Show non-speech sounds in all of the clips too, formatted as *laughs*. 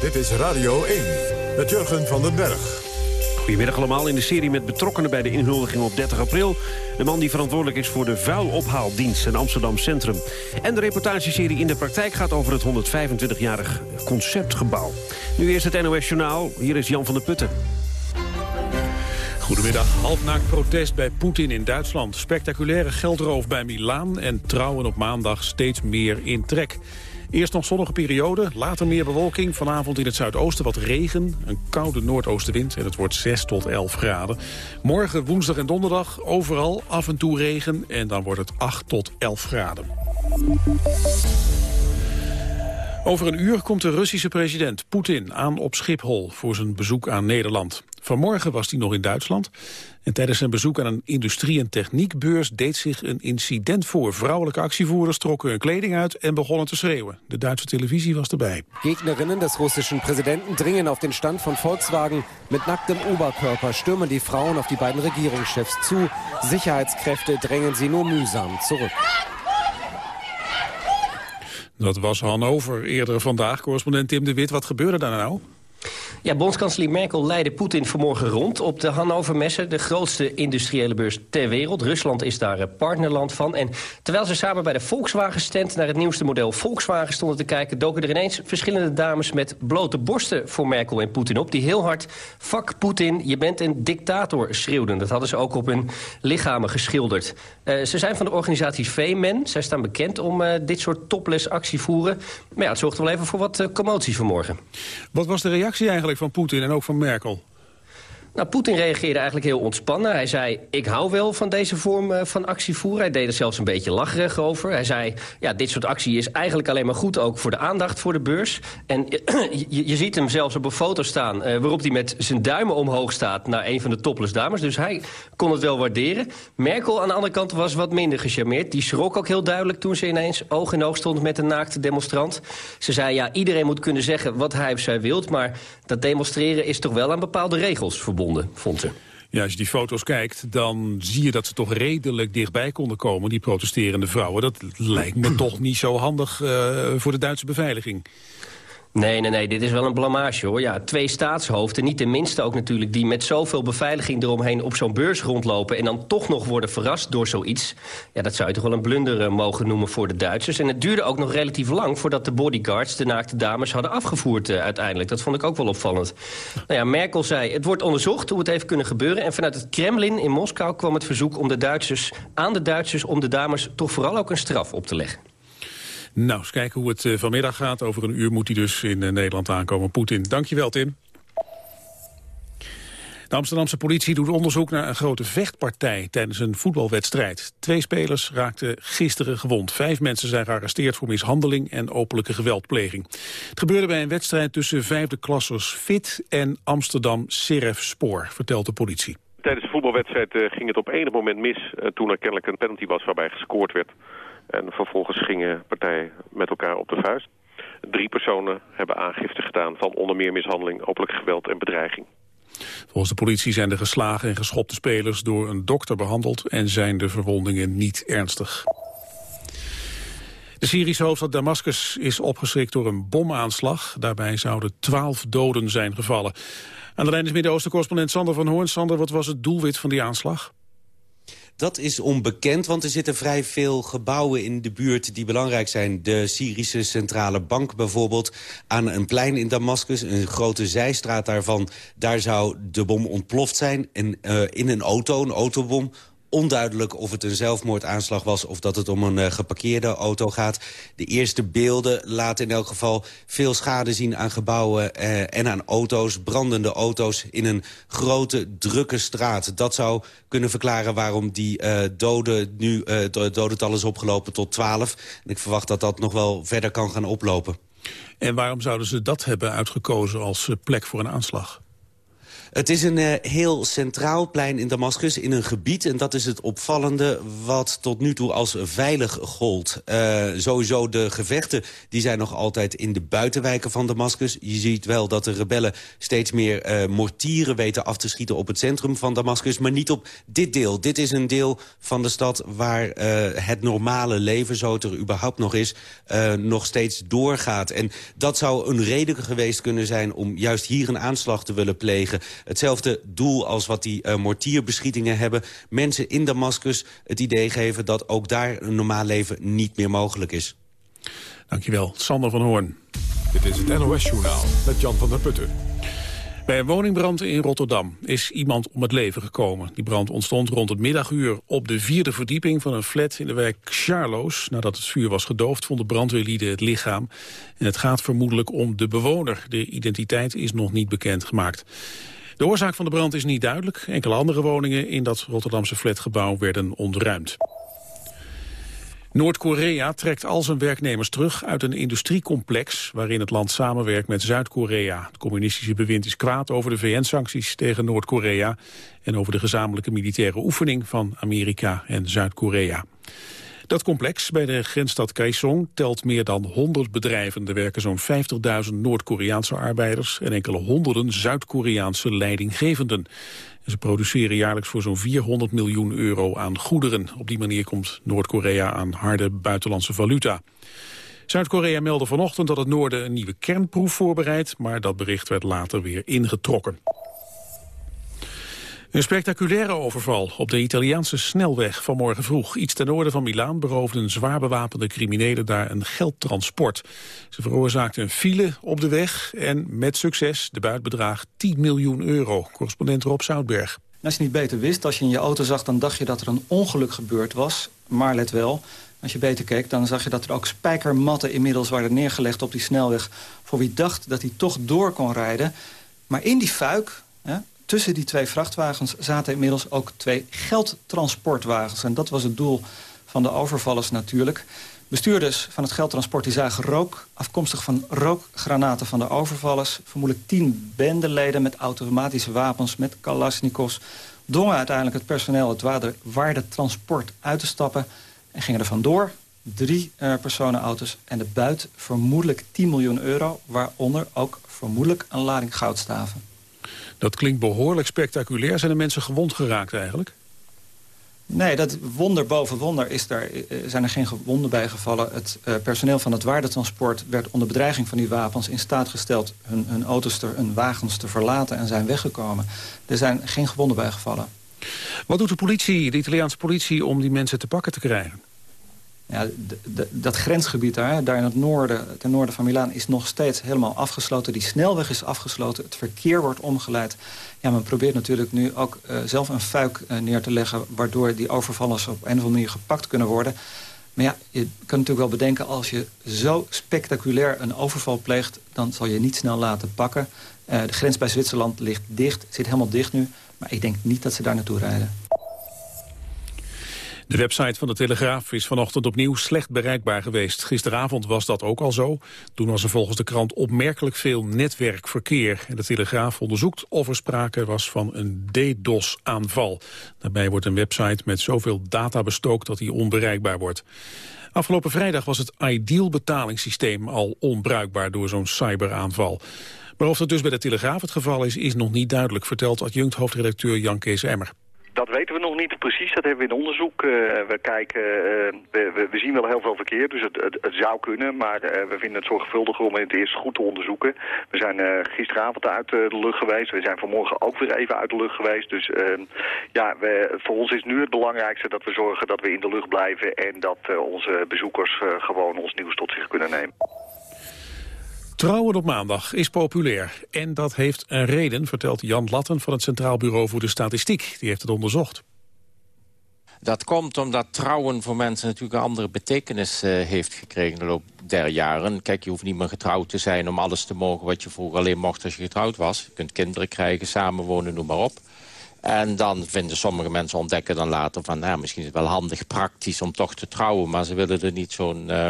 Dit is Radio 1 met Jurgen van den Berg. Goedemiddag allemaal. In de serie met betrokkenen bij de inhuldiging op 30 april. De man die verantwoordelijk is voor de vuilophaaldienst in Amsterdam Centrum. En de reportageserie In de Praktijk gaat over het 125-jarig conceptgebouw. Nu eerst het NOS Journaal. Hier is Jan van der Putten. Goedemiddag. Halfnaakt protest bij Poetin in Duitsland. Spectaculaire geldroof bij Milaan en trouwen op maandag steeds meer in trek. Eerst nog zonnige periode, later meer bewolking. Vanavond in het zuidoosten wat regen, een koude noordoostenwind... en het wordt 6 tot 11 graden. Morgen, woensdag en donderdag overal af en toe regen... en dan wordt het 8 tot 11 graden. Over een uur komt de Russische president Poetin aan op Schiphol... voor zijn bezoek aan Nederland. Vanmorgen was hij nog in Duitsland. En tijdens zijn bezoek aan een industrie- en techniekbeurs deed zich een incident voor. Vrouwelijke actievoerders trokken hun kleding uit en begonnen te schreeuwen. De Duitse televisie was erbij. Gegnerinnen des russischen Präsidenten dringen auf den Stand von Volkswagen. Mit nacktem Oberkörper stürmen die Frauen auf die beiden Regierungschefs zu. Sicherheitskräfte drängen sie nur mühsam zurück. Dat was Hannover eerder vandaag. Correspondent Tim de Wit, wat gebeurde daar nou? Ja, bondskanselier Merkel leidde Poetin vanmorgen rond op de Hannover-messen... de grootste industriële beurs ter wereld. Rusland is daar partnerland van. En terwijl ze samen bij de Volkswagen-stand... naar het nieuwste model Volkswagen stonden te kijken... doken er ineens verschillende dames met blote borsten voor Merkel en Poetin op... die heel hard, fuck Poetin, je bent een dictator, schreeuwden. Dat hadden ze ook op hun lichamen geschilderd. Uh, ze zijn van de organisatie V-Men. Zij staan bekend om uh, dit soort topless actie voeren. Maar ja, het zorgt wel even voor wat commotie vanmorgen. Wat was de reactie eigenlijk? Van Poetin en ook van Merkel? Nou, Poetin reageerde eigenlijk heel ontspannen. Hij zei, ik hou wel van deze vorm uh, van actievoer. Hij deed er zelfs een beetje lacherig over. Hij zei, ja, dit soort actie is eigenlijk alleen maar goed... ook voor de aandacht voor de beurs. En *clears throat* je, ziet hem zelfs op een foto staan... Uh, waarop hij met zijn duimen omhoog staat... naar een van de topless dames. Dus hij kon het wel waarderen. Merkel aan de andere kant was wat minder gecharmeerd. Die schrok ook heel duidelijk toen ze ineens oog in oog stond... met een naakte demonstrant. Ze zei, ja, iedereen moet kunnen zeggen wat hij of zij wilt... maar dat demonstreren is toch wel aan bepaalde regels verbonden Ja, als je die foto's kijkt, dan zie je dat ze toch redelijk dichtbij konden komen, die protesterende vrouwen. Dat lijkt me toch niet zo handig uh, voor de Duitse beveiliging. Nee, nee, nee, dit is wel een blamage hoor. Ja, twee staatshoofden, niet de minste ook natuurlijk... die met zoveel beveiliging eromheen op zo'n beurs rondlopen... en dan toch nog worden verrast door zoiets. Ja, dat zou je toch wel een blunder uh, mogen noemen voor de Duitsers. En het duurde ook nog relatief lang voordat de bodyguards... de naakte dames hadden afgevoerd uh, uiteindelijk. Dat vond ik ook wel opvallend. Nou ja, Merkel zei, het wordt onderzocht hoe het heeft kunnen gebeuren... en vanuit het Kremlin in Moskou kwam het verzoek om de Duitsers, aan de Duitsers... om de dames toch vooral ook een straf op te leggen. Nou, eens kijken hoe het uh, vanmiddag gaat. Over een uur moet hij dus in uh, Nederland aankomen. Poetin, dankjewel Tim. De Amsterdamse politie doet onderzoek naar een grote vechtpartij tijdens een voetbalwedstrijd. Twee spelers raakten gisteren gewond. Vijf mensen zijn gearresteerd voor mishandeling en openlijke geweldpleging. Het gebeurde bij een wedstrijd tussen vijfde klassers Fit en Amsterdam Seref Spoor, vertelt de politie. Tijdens de voetbalwedstrijd uh, ging het op enig moment mis toen er kennelijk een penalty was waarbij gescoord werd. En vervolgens gingen partijen met elkaar op de vuist. Drie personen hebben aangifte gedaan van onder meer mishandeling, openlijk geweld en bedreiging. Volgens de politie zijn de geslagen en geschopte spelers door een dokter behandeld en zijn de verwondingen niet ernstig. De Syrische hoofdstad Damascus is opgeschrikt door een bomaanslag. Daarbij zouden twaalf doden zijn gevallen. Aan de lijn is Midden-Oosten-correspondent Sander van Hoorn. Sander, wat was het doelwit van die aanslag? Dat is onbekend, want er zitten vrij veel gebouwen in de buurt die belangrijk zijn. De Syrische Centrale Bank bijvoorbeeld, aan een plein in Damascus, een grote zijstraat daarvan. Daar zou de bom ontploft zijn en, uh, in een auto, een autobom onduidelijk of het een zelfmoordaanslag was... of dat het om een uh, geparkeerde auto gaat. De eerste beelden laten in elk geval veel schade zien aan gebouwen... Uh, en aan auto's, brandende auto's in een grote, drukke straat. Dat zou kunnen verklaren waarom die uh, doden nu, dodental is opgelopen tot 12. En ik verwacht dat dat nog wel verder kan gaan oplopen. En waarom zouden ze dat hebben uitgekozen als plek voor een aanslag? Het is een uh, heel centraal plein in Damascus, in een gebied... en dat is het opvallende wat tot nu toe als veilig gold. Uh, sowieso de gevechten die zijn nog altijd in de buitenwijken van Damascus. Je ziet wel dat de rebellen steeds meer uh, mortieren weten af te schieten... op het centrum van Damascus, maar niet op dit deel. Dit is een deel van de stad waar het normale leven, zo het er überhaupt nog is... nog steeds doorgaat. En dat zou een reden geweest kunnen zijn om juist hier een aanslag te willen plegen hetzelfde doel als wat die uh, mortierbeschietingen hebben. Mensen in Damascus het idee geven dat ook daar een normaal leven niet meer mogelijk is. Dankjewel, Sander van Hoorn. Dit is het NOS-journaal met Jan van der Putten. Bij een woningbrand in Rotterdam is iemand om het leven gekomen. Die brand ontstond rond het middaguur op de vierde verdieping van een flat in de wijk Charloes. Nadat het vuur was gedoofd vonden brandweerlieden het lichaam. En het gaat vermoedelijk om de bewoner. De identiteit is nog niet bekendgemaakt. De oorzaak van de brand is niet duidelijk. Enkele andere woningen in dat Rotterdamse flatgebouw werden ontruimd. Noord-Korea trekt al zijn werknemers terug uit een industriecomplex waarin het land samenwerkt met Zuid-Korea. Het communistische bewind is kwaad over de VN-sancties tegen Noord-Korea en over de gezamenlijke militaire oefening van Amerika en Zuid-Korea. Dat complex bij de grensstad Kaesong telt meer dan 100 bedrijven. Er werken zo'n 50.000 Noord-Koreaanse arbeiders en enkele honderden Zuid-Koreaanse leidinggevenden. ze produceren jaarlijks voor zo'n 400 miljoen euro aan goederen. Op die manier komt Noord-Korea aan harde buitenlandse valuta. Zuid-Korea meldde vanochtend dat het noorden een nieuwe kernproef voorbereidt, maar dat bericht werd later weer ingetrokken. Een spectaculaire overval op de Italiaanse snelweg vanmorgen vroeg. Iets ten noorden van Milaan beroofden zwaar bewapende criminelen daar een geldtransport. Ze veroorzaakten een file op de weg en met succes. De buit bedraagt 10 miljoen euro. Correspondent Rob Zoutberg. Als je niet beter wist, als je in je auto zag... dan dacht je dat er een ongeluk gebeurd was. Maar let wel, als je beter keek, dan zag je dat er ook spijkermatten inmiddels waren neergelegd op die snelweg. Voor wie dacht dat hij toch door kon rijden. Maar in die fuik, tussen die twee vrachtwagens zaten inmiddels ook twee geldtransportwagens. En dat was het doel van de overvallers natuurlijk. Bestuurders van het geldtransport die zagen rook... afkomstig van rookgranaten van de overvallers. Vermoedelijk tien bendeleden met automatische wapens, met kalasjnikovs... dongen uiteindelijk het personeel het waardetransport uit te stappen... en gingen er vandoor. Drie uh, personenauto's en de buit vermoedelijk 10 miljoen euro... waaronder ook vermoedelijk een lading goudstaven. Dat klinkt behoorlijk spectaculair. Zijn er mensen gewond geraakt eigenlijk? Nee, dat wonder boven wonder is daar, eh, zijn er geen gewonden bij gevallen. Het uh, personeel van het waardetransport werd onder bedreiging van die wapens... in staat gesteld hun, hun auto's, te, hun wagens te verlaten en zijn weggekomen. Er zijn geen gewonden bij gevallen. Wat doet de politie, de Italiaanse politie, om die mensen te pakken te krijgen? Ja, dat grensgebied daar, daar in het noorden, ten noorden van Milaan... is nog steeds helemaal afgesloten. Die snelweg is afgesloten. Het verkeer wordt omgeleid. Ja, men probeert natuurlijk nu ook uh, zelf een fuik uh, neer te leggen... waardoor die overvallers op een of andere manier gepakt kunnen worden. Maar ja, je kan natuurlijk wel bedenken... als je zo spectaculair een overval pleegt... dan zal je niet snel laten pakken. Uh, de grens bij Zwitserland ligt dicht, zit helemaal dicht nu. Maar ik denk niet dat ze daar naartoe rijden. De website van de Telegraaf is vanochtend opnieuw slecht bereikbaar geweest. Gisteravond was dat ook al zo. Toen was er volgens de krant opmerkelijk veel netwerkverkeer. De Telegraaf onderzoekt of er sprake was van een DDoS-aanval. Daarbij wordt een website met zoveel data bestookt dat die onbereikbaar wordt. Afgelopen vrijdag was het Ideal betalingssysteem al onbruikbaar door zo'n cyberaanval. Maar of dat dus bij de Telegraaf het geval is, is nog niet duidelijk, vertelt adjunct hoofdredacteur Jan Kees Emmer. Dat weten we nog niet precies, dat hebben we in onderzoek. Uh, we, kijken, uh, we, we, zien wel heel veel verkeer, dus het, het, zou kunnen. Maar uh, we vinden het zorgvuldiger om het eerst goed te onderzoeken. We zijn gisteravond uit de lucht geweest. We zijn vanmorgen ook weer even uit de lucht geweest. Dus ja, we, voor ons is nu het belangrijkste dat we zorgen dat we in de lucht blijven... en dat onze bezoekers gewoon ons nieuws tot zich kunnen nemen. Trouwen op maandag is populair. En dat heeft een reden, vertelt Jan Latten van het Centraal Bureau voor de Statistiek. Die heeft het onderzocht. Dat komt omdat trouwen voor mensen natuurlijk een andere betekenis uh, heeft gekregen de loop der jaren. Kijk, je hoeft niet meer getrouwd te zijn om alles te mogen wat je vroeger alleen mocht als je getrouwd was. Je kunt kinderen krijgen, samenwonen, noem maar op. En dan vinden sommige mensen ontdekken dan later van... Nou, misschien is het wel handig praktisch om toch te trouwen... maar ze willen er niet zo'n uh,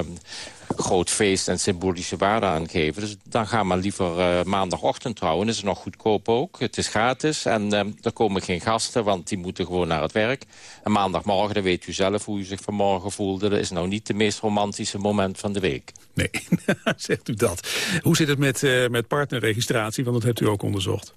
groot feest en symbolische waarde aan geven. Dus dan gaan we liever uh, maandagochtend trouwen. is het nog goedkoop ook. Het is gratis en uh, er komen geen gasten... want die moeten gewoon naar het werk. En maandagmorgen, dan weet u zelf hoe u zich vanmorgen voelde... dat is nou niet de meest romantische moment van de week. Nee, *laughs* zegt u dat. Hoe zit het met, uh, met partnerregistratie? Want dat hebt u ook onderzocht.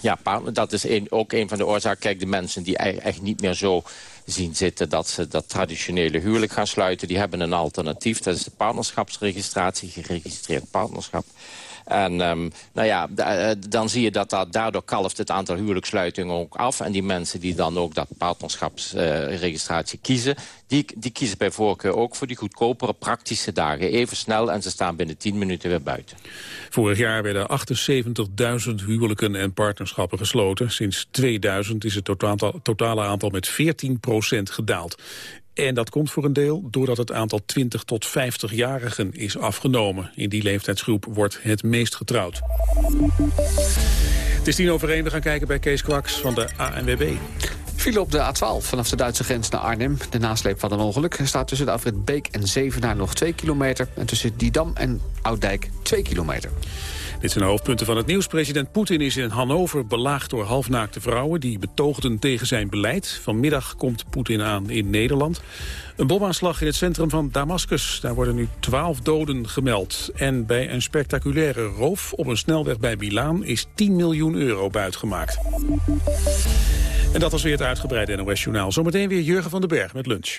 Ja, dat is ook een van de oorzaken. Kijk, de mensen die echt niet meer zo zien zitten dat ze dat traditionele huwelijk gaan sluiten... die hebben een alternatief. Dat is de partnerschapsregistratie, geregistreerd partnerschap. En um, nou ja, eh, dan zie je dat, dat daardoor kalft het aantal huwelijkssluitingen ook af. En die mensen die dan ook dat partnerschapsregistratie kiezen... Die, die kiezen bij voorkeur ook voor die goedkopere praktische dagen. Even snel en ze staan binnen 10 minuten weer buiten. Vorig jaar werden 78.000 huwelijken en partnerschappen gesloten. Sinds 2000 is het totale aantal met 14% gedaald. En dat komt voor een deel doordat het aantal 20 tot 50-jarigen is afgenomen. In die leeftijdsgroep wordt het meest getrouwd. Het is tien over één. We gaan kijken bij Kees Kwaks van de ANWB. File op de A12 vanaf de Duitse grens naar Arnhem. De nasleep van een ongeluk staat tussen de afrit Beek en Zevenaar nog 2 kilometer. En tussen Didam en Ouddijk 2 kilometer. Dit zijn de hoofdpunten van het nieuws. President Poetin is in Hannover belaagd door halfnaakte vrouwen... die betoogden tegen zijn beleid. Vanmiddag komt Poetin aan in Nederland. Een bomaanslag in het centrum van Damascus. Daar worden nu twaalf doden gemeld. En bij een spectaculaire roof op een snelweg bij Milaan... is 10 miljoen euro buitgemaakt. En dat was weer het uitgebreide NOS-journaal. Zometeen weer Jurgen van den Berg met lunch.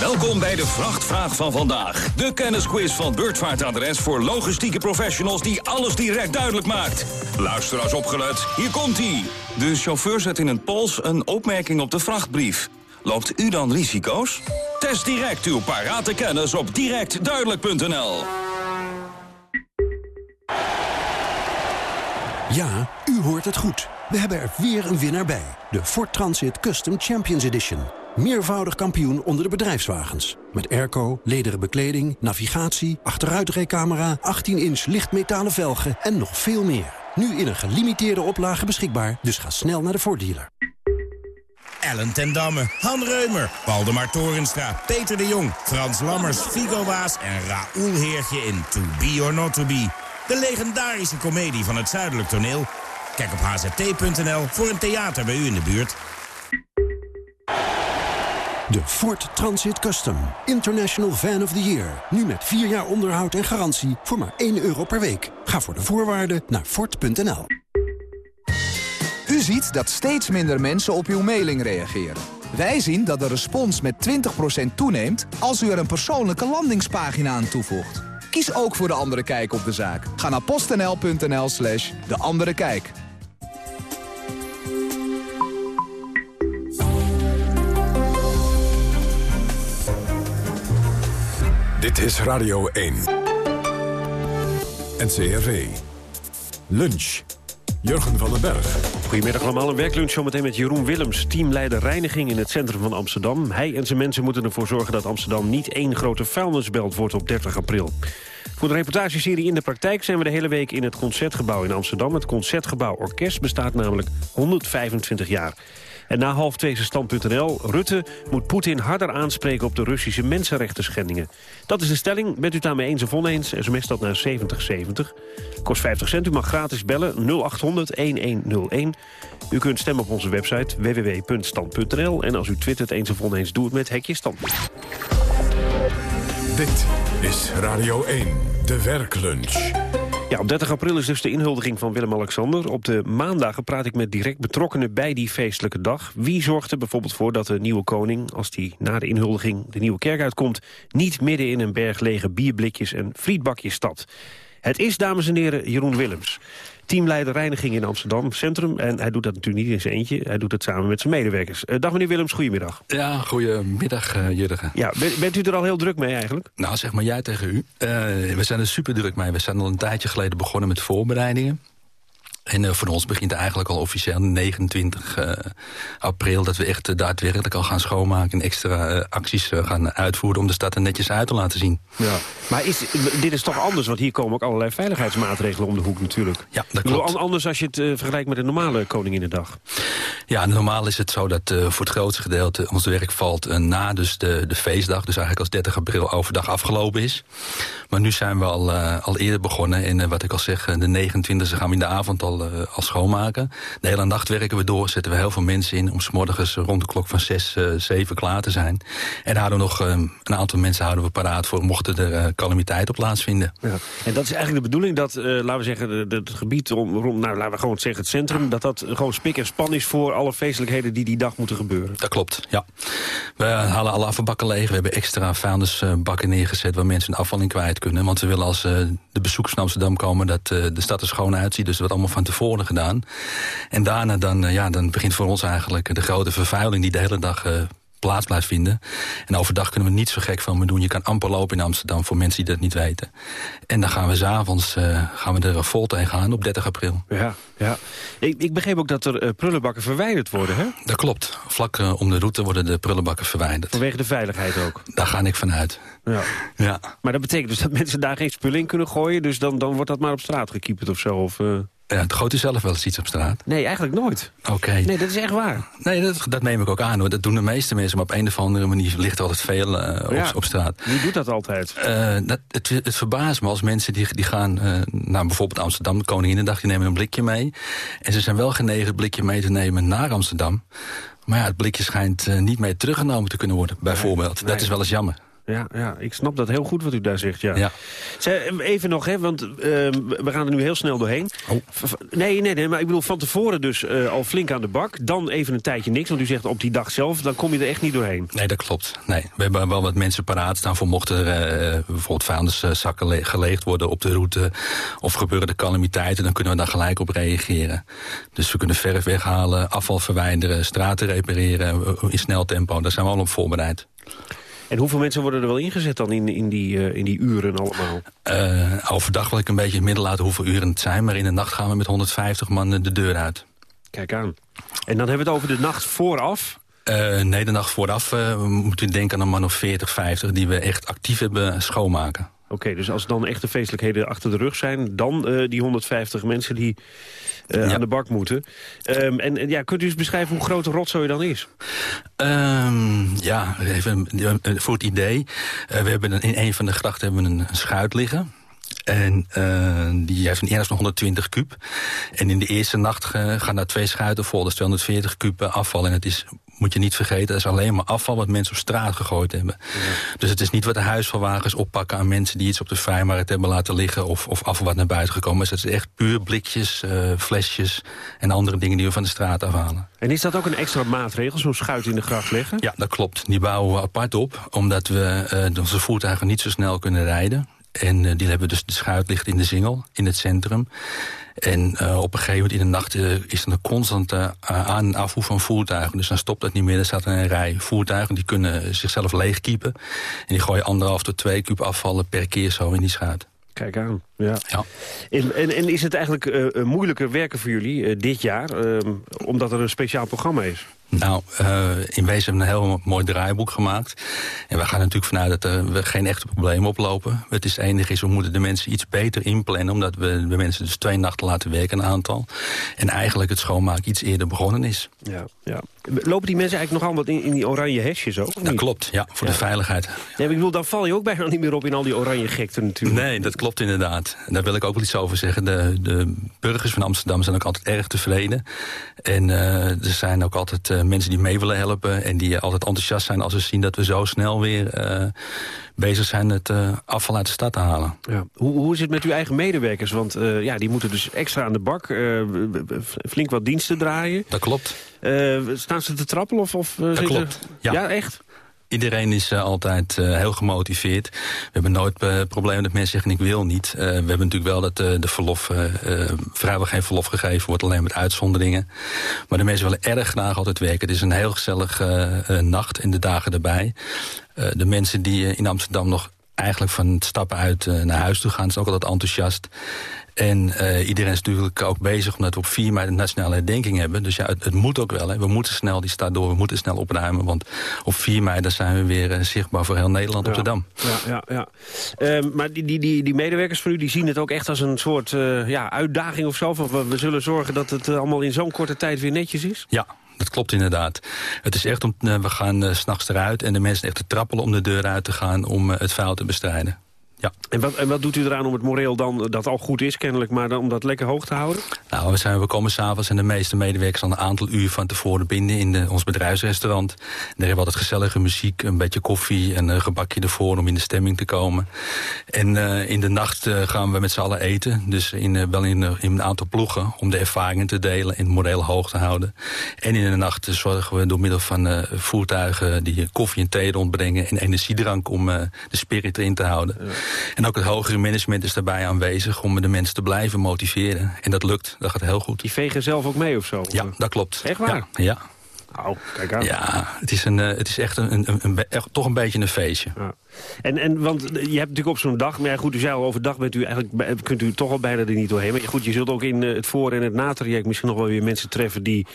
Welkom bij de Vrachtvraag van vandaag. De kennisquiz van Beurtvaartadres voor logistieke professionals die alles direct duidelijk maakt. Luister als opgelet, hier komt-ie. De chauffeur zet in een pols een opmerking op de vrachtbrief. Loopt u dan risico's? Test direct uw parate kennis op directduidelijk.nl. Ja, u hoort het goed. We hebben er weer een winnaar bij. De Ford Transit Custom Champions Edition. Meervoudig kampioen onder de bedrijfswagens. Met airco, lederen bekleding, navigatie, achteruitrijcamera... 18-inch lichtmetalen velgen en nog veel meer. Nu in een gelimiteerde oplage beschikbaar, dus ga snel naar de Ford-dealer. Ellen ten Damme, Han Reumer, Waldemar Torenstra, Peter de Jong... Frans Lammers, Figo Waas en Raoul Heertje in To Be or Not To Be. De legendarische komedie van het Zuidelijk Toneel. Kijk op hzt.nl voor een theater bij u in de buurt... De Ford Transit Custom. International Van of the Year. Nu met 4 jaar onderhoud en garantie voor maar 1 euro per week. Ga voor de voorwaarden naar Ford.nl. U ziet dat steeds minder mensen op uw mailing reageren. Wij zien dat de respons met 20% toeneemt als u er een persoonlijke landingspagina aan toevoegt. Kies ook voor De Andere Kijk op de zaak. Ga naar postnl.nl slash De Andere Kijk. Dit is Radio 1. NCRV. Lunch. Jurgen van den Berg. Goedemiddag allemaal, een werklunch zometeen met Jeroen Willems... teamleider reiniging in het centrum van Amsterdam. Hij en zijn mensen moeten ervoor zorgen dat Amsterdam... niet één grote vuilnisbelt wordt op 30 april. Voor de reportageserie In de Praktijk zijn we de hele week in het Concertgebouw in Amsterdam. Het Concertgebouw Orkest bestaat namelijk 125 jaar. En na half twee is stand.nl. Rutte moet Poetin harder aanspreken op de Russische mensenrechten schendingen. Dat is de stelling. Bent u het daarmee eens of oneens? SMS dat naar 7070. Kost 50 cent. U mag gratis bellen 0800-1101. U kunt stemmen op onze website www.stand.nl. En als u twittert eens of oneens, doe het met hekje stand. Dit is Radio 1, de werklunch. Ja, op 30 april is dus de inhuldiging van Willem-Alexander. Op de maandagen praat ik met direct betrokkenen bij die feestelijke dag. Wie zorgt er bijvoorbeeld voor dat de nieuwe koning... als die na de inhuldiging de nieuwe kerk uitkomt... niet midden in een berg lege bierblikjes en frietbakjes stapt? Het is, dames en heren, Jeroen Willems. Teamleider reiniging in Amsterdam Centrum. En hij doet dat natuurlijk niet in zijn eentje. Hij doet het samen met zijn medewerkers. Uh, dag meneer Willems, goedemiddag. Ja, goedemiddag uh, Jurgen. Ja, bent u er al heel druk mee eigenlijk? Nou, zeg maar jij tegen u. Uh, we zijn er super druk mee. We zijn al een tijdje geleden begonnen met voorbereidingen. En uh, voor ons begint eigenlijk al officieel 29 uh, april... dat we echt uh, daadwerkelijk al gaan schoonmaken... en extra acties gaan uitvoeren om de stad er netjes uit te laten zien. Ja. Maar is, dit is toch anders, want hier komen ook allerlei veiligheidsmaatregelen om de hoek natuurlijk. Ja, dat klopt. Anders als je het vergelijkt met een normale Koninginnedag. Ja, normaal is het zo dat voor het grootste gedeelte ons werk valt na dus de, de feestdag. Dus eigenlijk als 30 april overdag afgelopen is. Maar nu zijn we al, al eerder begonnen. En wat ik al zeg, de 29e gaan we in de avond al uh, al schoonmaken. De hele nacht werken we door, zetten we heel veel mensen in... om s morgens rond de klok van 6, uh, 7 klaar te zijn. En houden we nog uh, een aantal mensen houden we paraat voor... mochten er calamiteiten op plaatsvinden. Ja. En dat is eigenlijk de bedoeling dat, laten we zeggen... het gebied rond, nou, laten we gewoon zeggen het centrum... dat dat gewoon spik en span is voor alle feestelijkheden... die die dag moeten gebeuren. Dat klopt, ja. We halen alle afvalbakken leeg. We hebben extra vuilnisbakken neergezet... waar mensen hun afval in kwijt kunnen. Want we willen als de bezoekers van Amsterdam komen... dat de stad er schoon uitziet. Dus dat allemaal van tevoren gedaan. En daarna dan, ja, dan begint voor ons eigenlijk de grote vervuiling... die de hele dag uh, plaats blijft vinden. En overdag kunnen we niet zo gek van me doen. Je kan amper lopen in Amsterdam voor mensen die dat niet weten. En dan gaan we s'avonds uh, gaan we er vol tegen gaan op 30 april. Ja, ja. Ik, ik begreep ook dat er uh, prullenbakken verwijderd worden, hè? Dat klopt. Vlak uh, om de route worden de prullenbakken verwijderd. Vanwege de veiligheid ook? Daar ga ik vanuit. Ja. ja. Maar dat betekent dus dat *laughs* mensen daar geen spullen in kunnen gooien... dus dan, dan wordt dat maar op straat gekieperd of zo? Of, ja, gooit u zelf wel eens iets op straat? Nee, eigenlijk nooit. Oké. Nee, dat is echt waar. Nee, dat, dat neem ik ook aan hoor. Dat doen de meeste mensen, maar op een of andere manier ligt er altijd veel uh, op, ja. op, straat. Wie doet dat altijd? Uh, dat, het, het verbaast me als mensen die, die gaan uh, naar bijvoorbeeld Amsterdam, de Koninginnedag, die nemen een blikje mee. En ze zijn wel genegen het blikje mee te nemen naar Amsterdam. Maar ja, het blikje schijnt niet meer teruggenomen te kunnen worden, bijvoorbeeld. Nee, nee. Dat is wel eens jammer. Ja, ja, ik snap dat heel goed wat u daar zegt, ja. ja. Zij, even nog, hè, want uh, we gaan er nu heel snel doorheen. Oh. Nee, nee, nee, maar ik bedoel van tevoren dus uh, al flink aan de bak. Dan even een tijdje niks, want u zegt op die dag zelf... dan kom je er echt niet doorheen. Nee, dat klopt. Nee, we hebben wel wat mensen paraat staan... voor mochten er uh, bijvoorbeeld vuilniszakken le geleegd worden op de route... of gebeuren er calamiteiten, dan kunnen we daar gelijk op reageren. Dus we kunnen verf weghalen, afval verwijderen, straten repareren... in snel tempo, daar zijn we al op voorbereid. En hoeveel mensen worden er wel ingezet dan in, in, die, uh, in die uren allemaal? Uh, overdag wil ik een beetje het midden laten hoeveel uren het zijn. Maar in de nacht gaan we met 150 man de deur uit. Kijk aan. En dan hebben we het over de nacht vooraf? Uh, nee, de nacht vooraf uh, moet u denken aan een man of 40, 50... die we echt actief hebben schoonmaken. Oké, okay, dus als dan echt de feestelijkheden achter de rug zijn... dan uh, die 150 mensen die uh, ja. aan de bak moeten. Um, en, en ja, kunt u eens beschrijven hoe groot de rotzooi dan is? Um, ja, even voor het idee. Uh, we hebben in een van de grachten hebben we een schuit liggen. En uh, die heeft een ernst van 120 kuub. En in de eerste nacht gaan daar twee schuiten vol. Dus 240 kuub afval. En het is, moet je niet vergeten, dat is alleen maar afval wat mensen op straat gegooid hebben. Ja. Dus het is niet wat de huisvalwagens oppakken aan mensen die iets op de vrijmarkt hebben laten liggen. Of, of afval wat naar buiten gekomen is. Het is echt puur blikjes, uh, flesjes en andere dingen die we van de straat afhalen. En is dat ook een extra maatregel, zo'n schuit in de gracht leggen? Ja, dat klopt. Die bouwen we apart op. Omdat we uh, onze voertuigen niet zo snel kunnen rijden. En uh, die hebben dus de schuit ligt in de Zingel, in het centrum. En uh, op een gegeven moment in de nacht uh, is er een constante aan- en afvoer van voertuigen. Dus dan stopt dat niet meer. Er staat een rij voertuigen, die kunnen zichzelf leegkiepen. En die gooien anderhalf tot twee kuub afvallen per keer zo in die schuit. Kijk aan, ja. ja. En, en, en is het eigenlijk moeilijker werken voor jullie dit jaar... Uh, omdat er een speciaal programma is? Nou, uh, in wezen hebben we een heel mooi draaiboek gemaakt. En we gaan natuurlijk vanuit dat we geen echte problemen oplopen. Het is het enige is, we moeten de mensen iets beter inplannen... omdat we de mensen dus twee nachten laten werken, een aantal. En eigenlijk het schoonmaken iets eerder begonnen is. Ja, ja. Lopen die mensen eigenlijk nog allemaal in, in die oranje hesjes ook? Dat klopt, ja, voor ja. de veiligheid. Ja, ik bedoel, dan val je ook bijna niet meer op in al die oranje gekte natuurlijk. Nee, dat klopt inderdaad. Daar wil ik ook wel iets over zeggen. De, de burgers van Amsterdam zijn ook altijd erg tevreden. En uh, er zijn ook altijd uh, mensen die mee willen helpen... en die altijd enthousiast zijn als ze zien dat we zo snel weer... Uh, bezig zijn het afval uit de stad te halen. Ja. Hoe, hoe is het met uw eigen medewerkers? Want ja, die moeten dus extra aan de bak, flink wat diensten draaien. Dat klopt. staan ze te trappelen? Of, of, dat klopt, ja. ja. echt? Iedereen is uh, altijd uh, heel gemotiveerd. We hebben nooit uh, problemen dat mensen zeggen ik wil niet. we hebben natuurlijk wel dat de verlof, vrijwel geen verlof gegeven wordt, alleen met uitzonderingen. Maar de mensen willen erg graag altijd werken. Het is een heel gezellige nacht en de dagen erbij. de mensen die in Amsterdam nog eigenlijk van het stappen uit naar huis toe gaan, zijn ook altijd enthousiast. En uh, iedereen is natuurlijk ook bezig omdat we op 4 mei de nationale herdenking hebben. Dus ja, het, het moet ook wel. Hè. We moeten snel die stad door, we moeten snel opruimen. Want op 4 mei dan zijn we weer uh, zichtbaar voor heel Nederland ja. op de Dam. Ja, ja, ja. Uh, maar die, die, die, die medewerkers van u die zien het ook echt als een soort ja, uitdaging of zo. Van, we zullen zorgen dat het allemaal in zo'n korte tijd weer netjes is? Ja, dat klopt inderdaad. Het is echt om, we gaan uh, s'nachts eruit en de mensen echt te trappelen om de deur uit te gaan om het vuil te bestrijden. Ja. En wat, en wat doet u eraan om het moreel dan, dat al goed is kennelijk, maar dan, om dat lekker hoog te houden? Nou, we, zijn, we komen s'avonds en de meeste medewerkers al een aantal uur van tevoren binnen in de, ons bedrijfsrestaurant. En daar hebben we altijd gezellige muziek, een beetje koffie en een gebakje ervoor om in de stemming te komen. En uh, in de nacht uh, gaan we met z'n allen eten, dus in, uh, wel in, in, een aantal ploegen om de ervaringen te delen en het moreel hoog te houden. En in de nacht zorgen we door middel van voertuigen die koffie en thee rondbrengen en energiedrank om de spirit erin te houden. Ja. En ook het hogere management is daarbij aanwezig om de mensen te blijven motiveren. En dat lukt, dat gaat heel goed. Die vegen zelf ook mee of zo? Ja, dat klopt. Echt waar? Ja. ja. Nou, kijk aan. Ja, het is, een, uh, het is echt, een, een, een, echt toch een beetje een feestje. Ja. En, en, want je hebt natuurlijk op zo'n dag... Maar ja, goed, u zei al, overdag bent u eigenlijk, kunt u toch al bijna er niet doorheen. Maar goed, je zult ook in het voor- en het natraject... misschien nog wel weer mensen treffen die...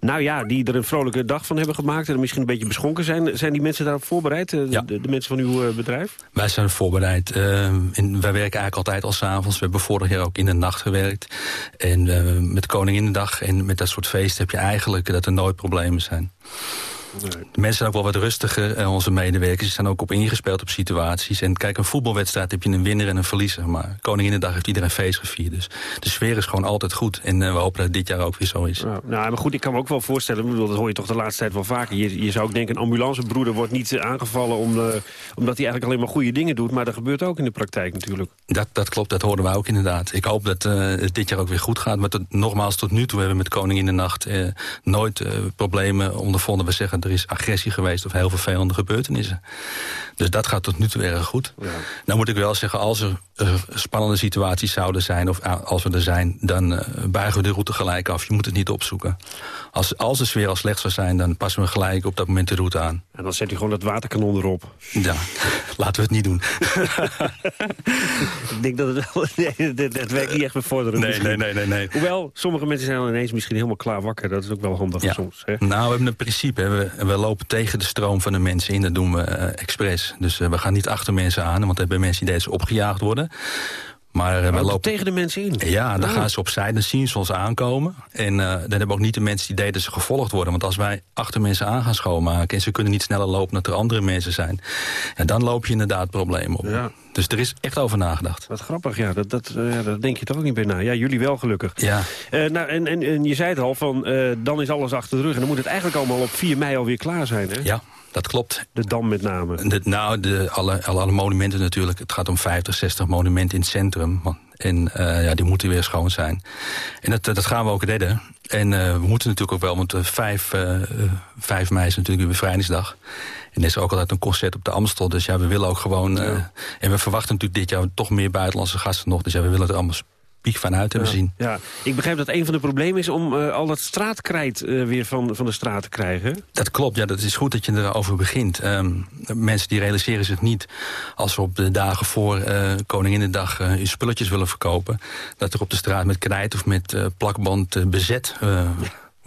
Nou ja, die er een vrolijke dag van hebben gemaakt... en misschien een beetje beschonken zijn. Zijn die mensen daarop voorbereid, de, ja. de, de mensen van uw uh, bedrijf? Wij zijn voorbereid. Uh, en wij werken eigenlijk altijd al s'avonds. We hebben vorig jaar ook in de nacht gewerkt. En met Koninginnedag en met dat soort feesten... heb je eigenlijk dat er nooit problemen zijn. De mensen zijn ook wel wat rustiger, onze medewerkers. Die zijn ook op ingespeeld op situaties. En kijk, een voetbalwedstrijd heb je een winnaar en een verliezer. Maar Koninginnedag heeft iedereen feest gevierd. Dus de sfeer is gewoon altijd goed. En uh, we hopen dat het dit jaar ook weer zo is. Nou, nou, maar goed, ik kan me ook wel voorstellen... Bedoel, dat hoor je toch de laatste tijd wel vaker. Je, je zou ook denken, een ambulancebroeder wordt niet aangevallen... Om, uh, omdat hij eigenlijk alleen maar goede dingen doet. Maar dat gebeurt ook in de praktijk natuurlijk. Dat, dat klopt, dat horen we ook inderdaad. Ik hoop dat uh, het dit jaar ook weer goed gaat. Maar tot, nogmaals, tot nu toe hebben we met Koninginnenacht... nooit problemen ondervonden. We zeggen er is agressie geweest of heel vervelende gebeurtenissen. Dus dat gaat tot nu toe erg goed. Ja. Nou moet ik wel zeggen, als er uh, spannende situaties zouden zijn... of uh, als we er zijn, dan uh, buigen we de route gelijk af. Je moet het niet opzoeken. Als, als de sfeer al slecht zou zijn, dan passen we gelijk op dat moment de route aan. En dan zet u gewoon dat waterkanon erop. Ja, laten we het niet doen. *laughs* ik denk dat het wel... *laughs* Nee, dat, dat werkt niet echt bevorderend. Nee, nee, nee, nee, nee. Hoewel, sommige mensen zijn dan ineens misschien helemaal klaar wakker. Dat is ook wel handig ja. soms. Hè? Nou, we hebben een principe. Hè. We, we lopen tegen de stroom van de mensen in. Dat doen we uh, expres. Dus uh, we gaan niet achter mensen aan. Want er hebben mensen die deze opgejaagd worden. Maar uh, we lopen tegen de mensen in? Ja, dan oh. gaan ze opzij, dan zien ze ons aankomen. En uh, dan hebben we ook niet de mensen die deden ze gevolgd worden. Want als wij achter mensen aan gaan schoonmaken... en ze kunnen niet sneller lopen dat er andere mensen zijn... Ja, dan loop je inderdaad problemen op. Ja. Dus er is echt over nagedacht. Wat grappig, ja. Dat, dat, uh, dat denk je toch ook niet bij na. Ja, jullie wel gelukkig. Ja. Uh, nou, en, en, en je zei het al, van, uh, dan is alles achter de rug. En dan moet het eigenlijk allemaal op 4 mei alweer klaar zijn, hè? Ja, dat klopt. De Dam met name. De, nou, de, alle, alle, monumenten natuurlijk. Het gaat om 50, 60 monumenten in het centrum. En uh, ja, die moeten weer schoon zijn. En dat, dat gaan we ook redden. En uh, we moeten natuurlijk ook wel, want uh, 5, uh, 5 mei is natuurlijk weer bevrijdingsdag. En er is ook altijd een concert op de Amstel. Dus ja, we willen ook gewoon... Ja. en we verwachten natuurlijk dit jaar toch meer buitenlandse gasten nog. Dus ja, we willen er allemaal piek van uit hebben ja, zien. Ja, ik begrijp dat een van de problemen is om uh, al dat straatkrijt uh, weer van, van de straat te krijgen. Dat klopt, ja, dat is goed dat je erover begint. Um, mensen die realiseren zich niet als we op de dagen voor uh, Koninginnedag uh, spulletjes willen verkopen... dat er op de straat met krijt of met plakband bezet... Ja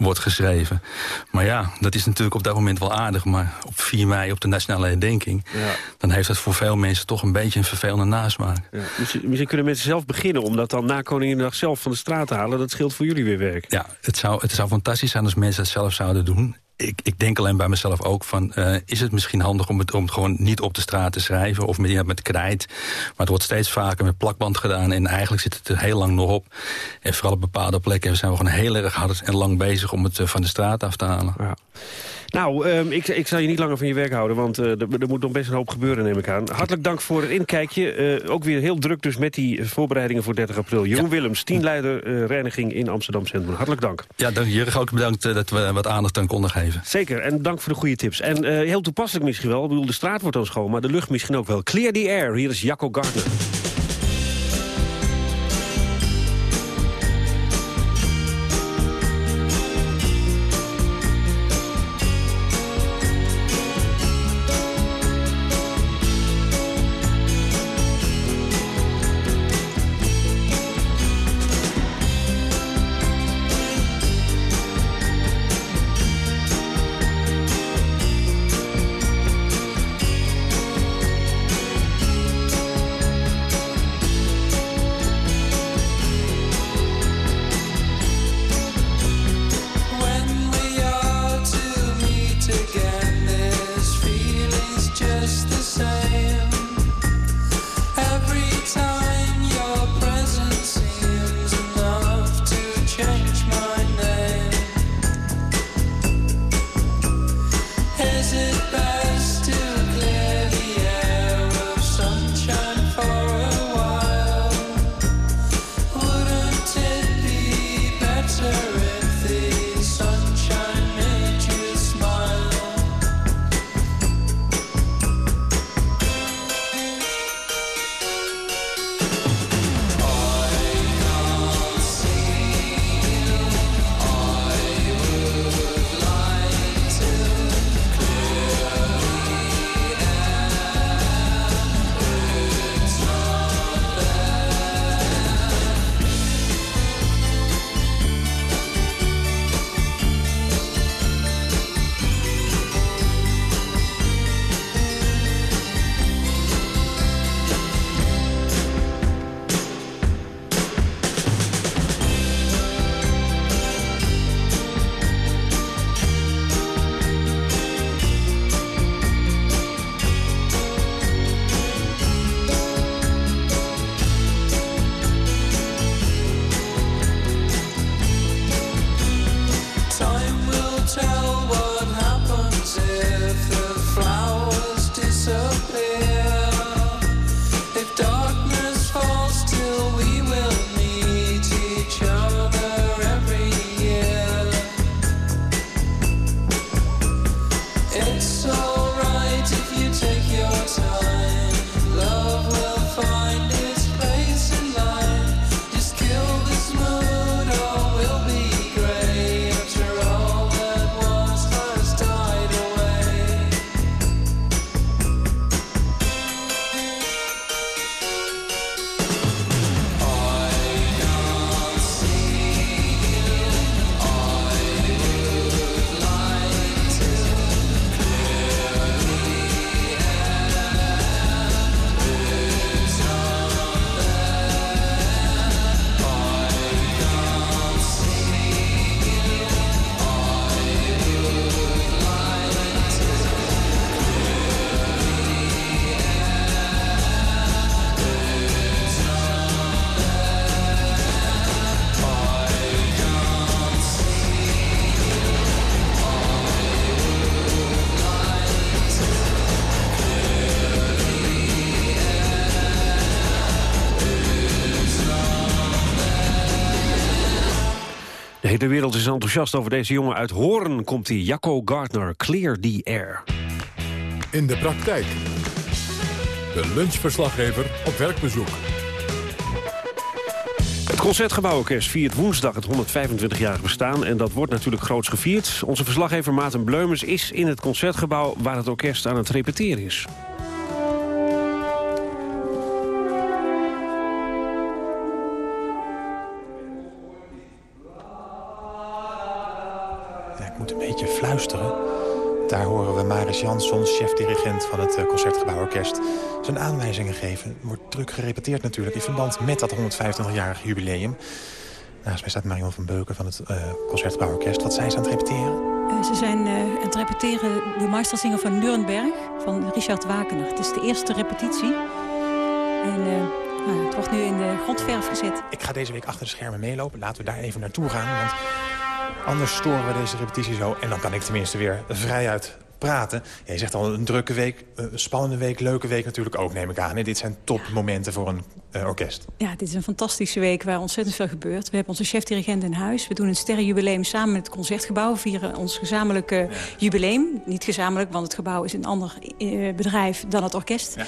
wordt geschreven. Maar ja, dat is natuurlijk op dat moment wel aardig. Maar op 4 mei op de nationale herdenking... Ja. dan heeft dat voor veel mensen toch een beetje een vervelende nasmaak. Ja. Misschien, misschien, kunnen mensen zelf beginnen om dat dan na Koninginnedag zelf van de straat te halen. Dat scheelt voor jullie weer werk. Ja, het zou, het zou fantastisch zijn als mensen dat zelf zouden doen. Ik, ik denk alleen bij mezelf ook van... Uh, is het misschien handig om het, om gewoon niet op de straat te schrijven... of met, met krijt. Maar het wordt steeds vaker met plakband gedaan... en eigenlijk zit het er heel lang nog op. En vooral op bepaalde plekken zijn we gewoon heel erg hard en lang bezig... om het uh, van de straat af te halen. Ja. Nou, ehm, ik, ik zal je niet langer van je werk houden, want eh, er, er moet nog best een hoop gebeuren, neem ik aan. Hartelijk dank voor het inkijkje. Eh, ook weer heel druk dus met die voorbereidingen voor 30 april. Jeroen Willems, teamleider uh, reiniging in Amsterdam Centrum. Hartelijk dank. Ja, dank je. Ook bedankt dat we wat aandacht aan konden geven. Zeker, en dank voor de goede tips. En heel toepasselijk misschien wel, ik bedoel, de straat wordt dan schoon, maar de lucht misschien ook wel. Clear the air, hier is Jacco Gardner. De wereld is enthousiast over deze jongen uit Hoorn. Komt hij, Jacco Gardner, Clear the Air. In de praktijk. De lunchverslaggever op werkbezoek. Het Concertgebouworkest viert woensdag het 125-jarig bestaan... en dat wordt natuurlijk groots gevierd. Onze verslaggever Maarten Bleumers is in het Concertgebouw... waar het orkest aan het repeteren is. Daar horen we Maris Jansson, chef-dirigent van het eh, Concertgebouworkest... zijn aanwijzingen geven. wordt druk gerepeteerd natuurlijk in verband met dat 125-jarig jubileum. Naast mij staat Marion van Beuken van het uh, Concertgebouworkest. Wat zijn ze aan het repeteren? Uh, ze zijn uh, aan het repeteren de Meistersinger van Nuremberg van Richard Wagner. Het is de eerste repetitie. En nou, het wordt nu in de grondverf gezet. Ik ga deze week achter de schermen meelopen. Laten we daar even naartoe gaan. Want Anders storen we deze repetitie zo. En dan kan ik tenminste weer vrijuit praten. Ja, je zegt al een drukke week, een spannende week, leuke week natuurlijk ook, neem ik aan. En dit zijn topmomenten voor een uh, orkest. Ja, dit is een fantastische week waar ontzettend veel gebeurt. We hebben onze chef-dirigent in huis. We doen een sterrenjubileum samen met het Concertgebouw. We vieren ons gezamenlijke jubileum. Niet gezamenlijk, want het gebouw is een ander uh, bedrijf dan het orkest. Ja.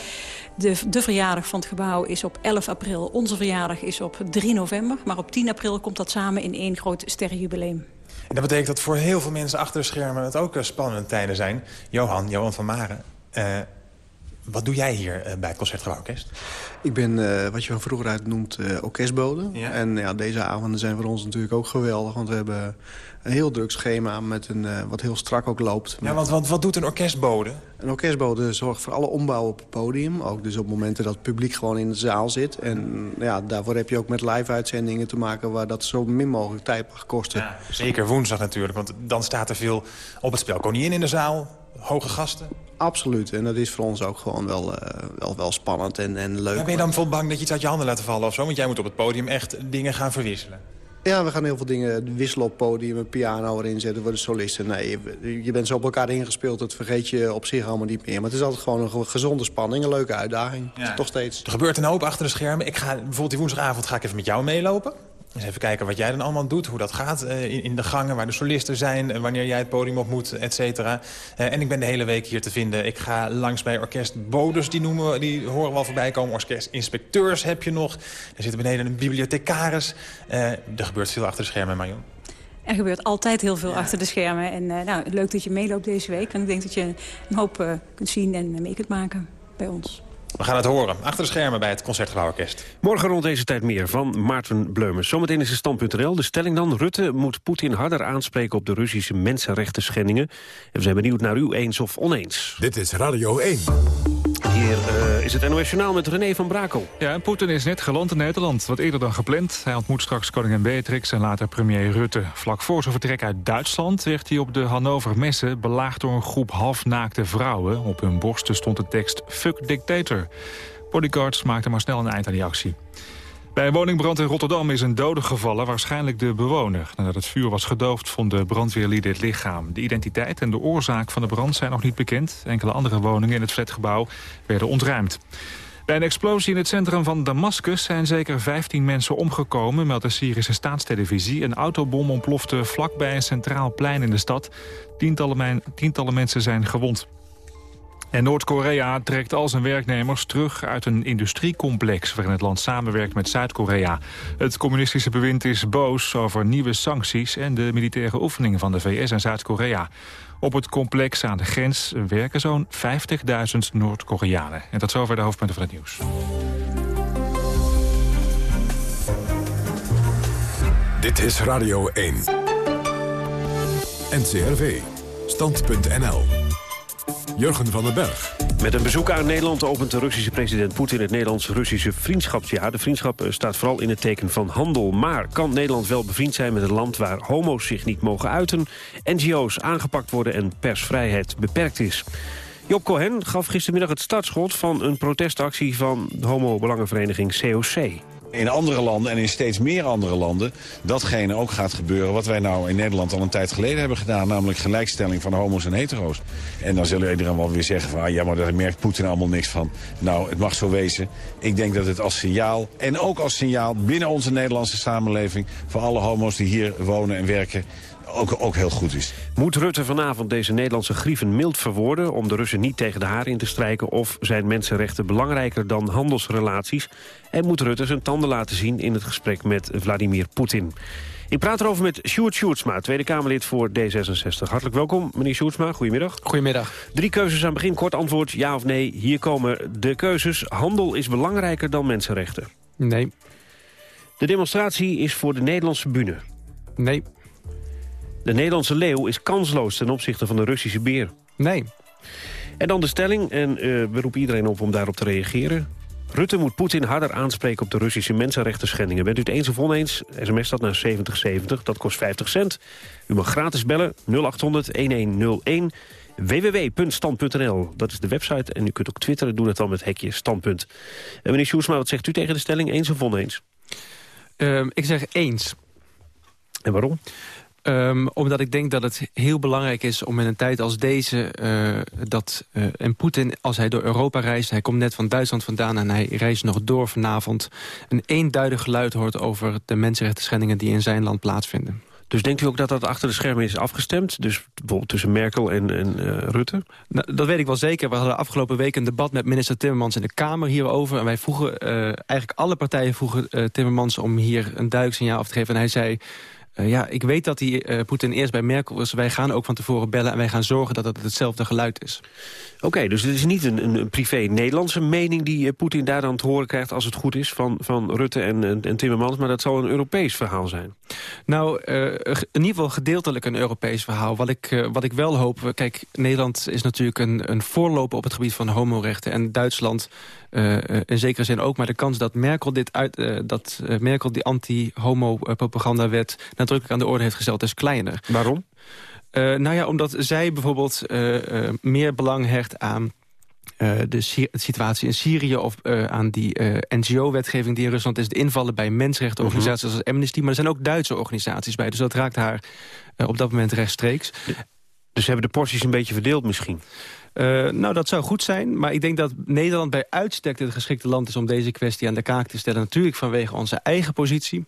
De, de verjaardag van het gebouw is op 11 april. Onze verjaardag is op 3 november. Maar op 10 april komt dat samen in één groot sterrenjubileum. En dat betekent dat voor heel veel mensen achter de schermen... het ook spannende tijden zijn. Johan, Johan van Maren... Uh, wat doe jij hier uh, bij het Concertgebouworkest? Ik ben uh, wat je van vroeger uit noemt orkestbode. Ja. En ja, deze avonden zijn voor ons natuurlijk ook geweldig. Want we hebben een heel druk schema met een, wat heel strak ook loopt. Ja, want, want wat doet een orkestbode? Een orkestbode zorgt voor alle ombouw op het podium. Ook dus op momenten dat het publiek gewoon in de zaal zit. En ja, daarvoor heb je ook met live-uitzendingen te maken... waar dat zo min mogelijk tijd mag kosten. Ja, zeker woensdag natuurlijk, want dan staat er veel op het spel. Koningin in de zaal, hoge gasten. Absoluut. En dat is voor ons ook gewoon wel, uh, wel, wel spannend en, en leuk. Maar ben je dan bijvoorbeeld bang dat je iets uit je handen laat vallen of zo? Want jij moet op het podium echt dingen gaan verwisselen. Ja, we gaan heel veel dingen wisselen op podium, een piano erin zetten voor de solisten. Nee, je, je bent zo op elkaar ingespeeld, dat vergeet je op zich allemaal niet meer. Maar het is altijd gewoon een gezonde spanning, een leuke uitdaging. Ja. Toch steeds. Er gebeurt een hoop achter de schermen. Ik ga, bijvoorbeeld die woensdagavond ga ik even met jou meelopen. Dus even kijken wat jij dan allemaal doet, hoe dat gaat uh, in, de gangen... waar de solisten zijn, en wanneer jij het podium op moet, et cetera. Uh, en ik ben de hele week hier te vinden. Ik ga langs bij orkestbodes, die, noemen, die horen we al voorbij komen. Orkestinspecteurs heb je nog. Er zit beneden een bibliothecaris. Er gebeurt veel achter de schermen, Marion. Er gebeurt altijd heel veel ja. achter de schermen. En nou, leuk dat je meeloopt deze week. Want ik denk dat je een hoop kunt zien en mee kunt maken bij ons. We gaan het horen. Achter de schermen bij het Concertgebouworkest. Morgen rond deze tijd meer van Maarten Bleumers. Zometeen is het stand.nl. De stelling dan. Rutte moet Poetin harder aanspreken op de Russische mensenrechten schendingen. En we zijn benieuwd naar u eens of oneens. Dit is Radio 1. Uh, is het NOS met René van Brakel. Ja, en Poetin is net geland in Nederland. Wat eerder dan gepland. Hij ontmoet straks koningin Beatrix en later premier Rutte. Vlak voor zijn vertrek uit Duitsland werd hij op de Hannover Messe... belaagd door een groep halfnaakte vrouwen. Op hun borsten stond de tekst Fuck Dictator. Bodyguards maakten maar snel een eind aan die actie. Bij een woningbrand in Rotterdam is een dode gevallen, waarschijnlijk de bewoner. Nadat het vuur was gedoofd, vond de brandweerlieden het lichaam. De identiteit en de oorzaak van de brand zijn nog niet bekend. Enkele andere woningen in het flatgebouw werden ontruimd. Bij een explosie in het centrum van Damascus zijn zeker 15 mensen omgekomen, meldt de Syrische staatstelevisie. Een autobom ontplofte vlakbij een centraal plein in de stad. Tientallen, tientallen mensen zijn gewond. En Noord-Korea trekt al zijn werknemers terug uit een industriecomplex... waarin het land samenwerkt met Zuid-Korea. Het communistische bewind is boos over nieuwe sancties... en de militaire oefeningen van de VS en Zuid-Korea. Op het complex aan de grens werken zo'n 50.000 Noord-Koreanen. En tot zover de hoofdpunten van het nieuws. Dit is Radio 1. NCRV. Stand.nl. Jurgen van den Berg. Met een bezoek aan Nederland opent de Russische president Poetin het Nederlands-Russische vriendschapsjaar. De vriendschap eh, staat vooral in het teken van handel. Maar kan Nederland wel bevriend zijn met een land waar homo's zich niet mogen uiten... NGO's aangepakt worden en persvrijheid beperkt is? Job Cohen gaf gistermiddag het startschot van een protestactie van de homo-belangenvereniging COC in andere landen en in steeds meer andere landen... datgene ook gaat gebeuren wat wij nou in Nederland al een tijd geleden hebben gedaan... namelijk gelijkstelling van homo's en hetero's. En dan zullen iedereen wel weer zeggen van... Ah, ja, maar daar merkt Poetin allemaal niks van. Nou, het mag zo wezen. Ik denk dat het als signaal, en ook als signaal binnen onze Nederlandse samenleving... voor alle homo's die hier wonen en werken ook, ook heel goed is. Moet Rutte vanavond deze Nederlandse grieven mild verwoorden... om de Russen niet tegen de haar in te strijken... of zijn mensenrechten belangrijker dan handelsrelaties? En moet Rutte zijn tanden laten zien in het gesprek met Vladimir Poetin? Ik praat erover met Sjoerd Sjoerdsma, Tweede Kamerlid voor D66. Hartelijk welkom, meneer Sjoerdsma. Goedemiddag. Goedemiddag. Drie keuzes aan het begin. Kort antwoord, ja of nee. Hier komen de keuzes. Handel is belangrijker dan mensenrechten. Nee. De demonstratie is voor de Nederlandse bühne. Nee. De Nederlandse leeuw is kansloos ten opzichte van de Russische beer. Nee. En dan de stelling, en uh, we roepen iedereen op om daarop te reageren. Rutte moet Poetin harder aanspreken op de Russische mensenrechten schendingen. Bent u het eens of oneens? SMS dat naar 7070, dat kost 50 cent. U mag gratis bellen, 0800-1101 www.stand.nl, dat is de website. En u kunt ook twitteren, doe dat dan met hekje standpunt. En meneer Sjoersma, wat zegt u tegen de stelling, eens of oneens? Uh, ik zeg eens. En waarom? Um, omdat ik denk dat het heel belangrijk is om in een tijd als deze... Uh, dat, uh, en Poetin, als hij door Europa reist... hij komt net van Duitsland vandaan en hij reist nog door vanavond... een eenduidig geluid hoort over de mensenrechten schendingen... die in zijn land plaatsvinden. Dus denkt u ook dat dat achter de schermen is afgestemd? Dus bijvoorbeeld tussen Merkel en, en uh, Rutte? Nou, dat weet ik wel zeker. We hadden afgelopen week een debat met minister Timmermans in de Kamer hierover. En wij vroegen, eigenlijk alle partijen vroegen Timmermans om hier een duidelijk signaal af te geven. En hij zei, Uh, ja, ik weet dat die uh, Poetin eerst bij Merkel was. Wij gaan ook van tevoren bellen en wij gaan zorgen dat het hetzelfde geluid is. Oké, okay, dus het is niet een, een privé Nederlandse mening die uh, Poetin daar dan te horen krijgt... als het goed is van, van Rutte en, en, en Timmermans, maar dat zal een Europees verhaal zijn. Nou, in ieder geval gedeeltelijk een Europees verhaal. Wat ik, wat ik wel hoop, kijk, Nederland is natuurlijk een, een voorloper op het gebied van homorechten. En Duitsland in zekere zin ook. Maar de kans dat Merkel, dit uit, uh, dat uh, Merkel die anti-homo-propagandawet nadrukkelijk aan de orde heeft gesteld is kleiner. Waarom? nou ja, omdat zij bijvoorbeeld meer belang hecht aan... de situatie in Syrië of aan die NGO-wetgeving die in Rusland is... de invallen bij mensenrechtenorganisaties -huh. als Amnesty... maar er zijn ook Duitse organisaties bij. Dus dat raakt haar op dat moment rechtstreeks. Dus hebben de porties een beetje verdeeld misschien? Uh, nou, dat zou goed zijn. Maar ik denk dat Nederland bij uitstek het geschikte land is... om deze kwestie aan de kaak te stellen. Natuurlijk vanwege onze eigen positie.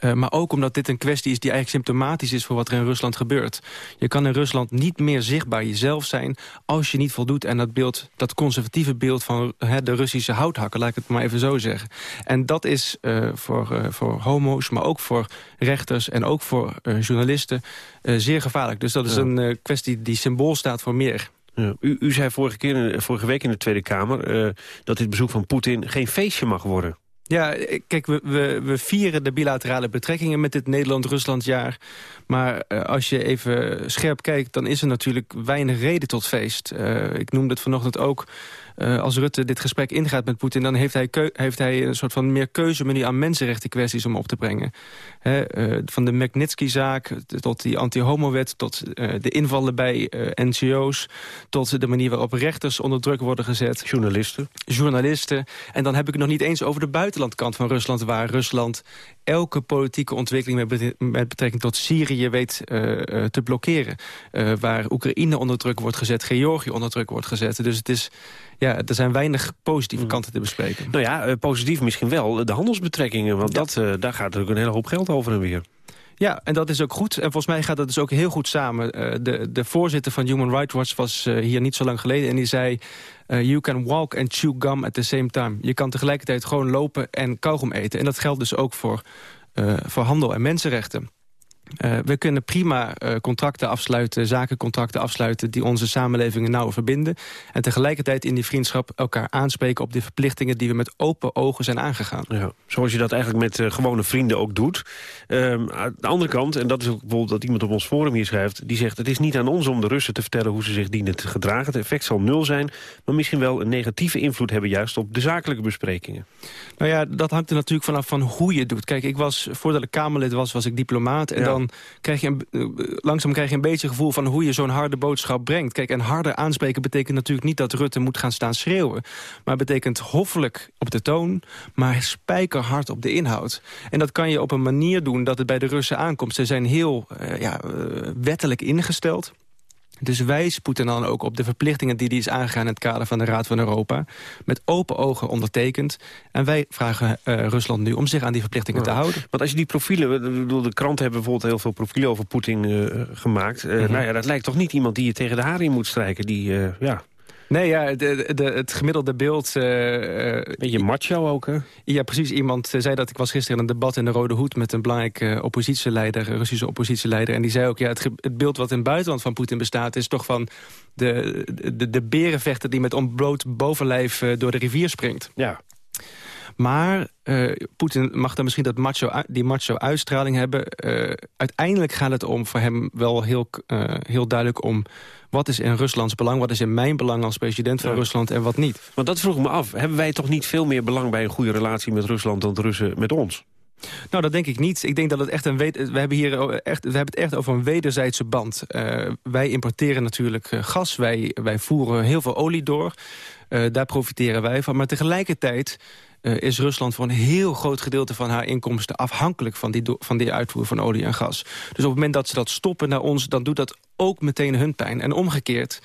Uh, maar ook omdat dit een kwestie is die eigenlijk symptomatisch is... voor wat er in Rusland gebeurt. Je kan in Rusland niet meer zichtbaar jezelf zijn... als je niet voldoet aan dat, beeld, dat conservatieve beeld van de Russische houthakker. Laat ik het maar even zo zeggen. En dat is uh, voor, voor homo's, maar ook voor rechters... en ook voor journalisten zeer gevaarlijk. Dus dat is ja. een kwestie die symbool staat voor meer. U, u, zei vorige, keer, vorige week in de Tweede Kamer... Uh, dat dit bezoek van Poetin geen feestje mag worden. Ja, kijk, we, we, we vieren de bilaterale betrekkingen met dit Nederland-Rusland-jaar. Maar uh, als je even scherp kijkt, dan is er natuurlijk weinig reden tot feest. Uh, ik noemde het vanochtend ook... Uh, als Rutte dit gesprek ingaat met Poetin... dan heeft hij, heeft hij een soort van meer keuzemenu aan mensenrechten kwesties om op te brengen. He, uh, van de Magnitsky-zaak tot die anti-homo-wet... tot uh, de invallen bij NCO's... tot de manier waarop rechters onder druk worden gezet. Journalisten. Journalisten. En dan heb ik het nog niet eens over de buitenlandkant van Rusland... waar Rusland elke politieke ontwikkeling met, betrekking tot Syrië weet uh, uh, te blokkeren. Uh, waar Oekraïne onder druk wordt gezet, Georgië onder druk wordt gezet. Dus het is, ja, er zijn weinig positieve mm. kanten te bespreken. Nou ja, positief misschien wel de handelsbetrekkingen. Want ja. dat, daar gaat natuurlijk een hele hoop geld over en weer. Ja, en dat is ook goed. En volgens mij gaat dat dus ook heel goed samen. Uh, de, de voorzitter van Human Rights Watch was uh, hier niet zo lang geleden... en die zei, uh, you can walk and chew gum at the same time. Je kan tegelijkertijd gewoon lopen en kauwgom eten. En dat geldt dus ook voor, voor handel en mensenrechten. Uh, we kunnen prima uh, contracten afsluiten, zakencontracten afsluiten... die onze samenlevingen nauwer verbinden. En tegelijkertijd in die vriendschap elkaar aanspreken... op de verplichtingen die we met open ogen zijn aangegaan. Ja, zoals je dat eigenlijk met uh, gewone vrienden ook doet. Um, aan de andere kant, en dat is ook bijvoorbeeld dat iemand op ons forum hier schrijft... die zegt, het is niet aan ons om de Russen te vertellen hoe ze zich dienen te gedragen. Het effect zal nul zijn, maar misschien wel een negatieve invloed hebben... juist op de zakelijke besprekingen. Nou ja, dat hangt er natuurlijk vanaf van hoe je het doet. Kijk, ik was, voordat ik Kamerlid was, was ik diplomaat... en ja. Dan krijg je een, uh, langzaam krijg je een beetje gevoel van hoe je zo'n harde boodschap brengt. Kijk, en harder aanspreken betekent natuurlijk niet dat Rutte moet gaan staan schreeuwen. Maar betekent hoffelijk op de toon, maar spijkerhard op de inhoud. En dat kan je op een manier doen dat het bij de Russen aankomt. Ze zijn heel uh, ja, uh, wettelijk ingesteld. Dus wijs Poetin dan ook op de verplichtingen die hij is aangegaan... in het kader van de Raad van Europa. Met open ogen ondertekend. En wij vragen uh, Rusland nu om zich aan die verplichtingen ja. te houden. Want als je die profielen... Bedoel, de kranten hebben bijvoorbeeld heel veel profielen over Poetin uh, gemaakt. Uh, mm -hmm. Nou ja, dat lijkt toch niet iemand die je tegen de haren moet strijken. Die, ja... Nee, ja, de, de, het gemiddelde beeld... Uh, Beetje macho ook, hè? Ja, precies. Iemand zei dat ik was gisteren in een debat in de Rode Hoed... met een belangrijke oppositieleider, Russische oppositieleider. En die zei ook, ja, het, het beeld wat in het buitenland van Poetin bestaat... is toch van de, de, de berenvechter die met ontbloot bovenlijf door de rivier springt. Ja. Maar uh, Poetin mag dan misschien dat macho, die macho-uitstraling hebben. Uh, uiteindelijk gaat het om voor hem wel heel, uh, heel duidelijk om... wat is in Ruslands belang, wat is in mijn belang als president van ja. Rusland en wat niet. Want dat vroeg me af. Hebben wij toch niet veel meer belang bij een goede relatie met Rusland... dan de Russen met ons? Nou, dat denk ik niet. Ik denk dat het echt een we hebben hier echt, we hebben het echt over een wederzijdse band. Uh, wij importeren natuurlijk gas, wij, wij voeren heel veel olie door. Uh, daar profiteren wij van. Maar tegelijkertijd eh, is Rusland voor een heel groot gedeelte van haar inkomsten afhankelijk van die, van die uitvoer van olie en gas. Dus op het moment dat ze dat stoppen naar ons, dan doet dat ook meteen hun pijn. En omgekeerd,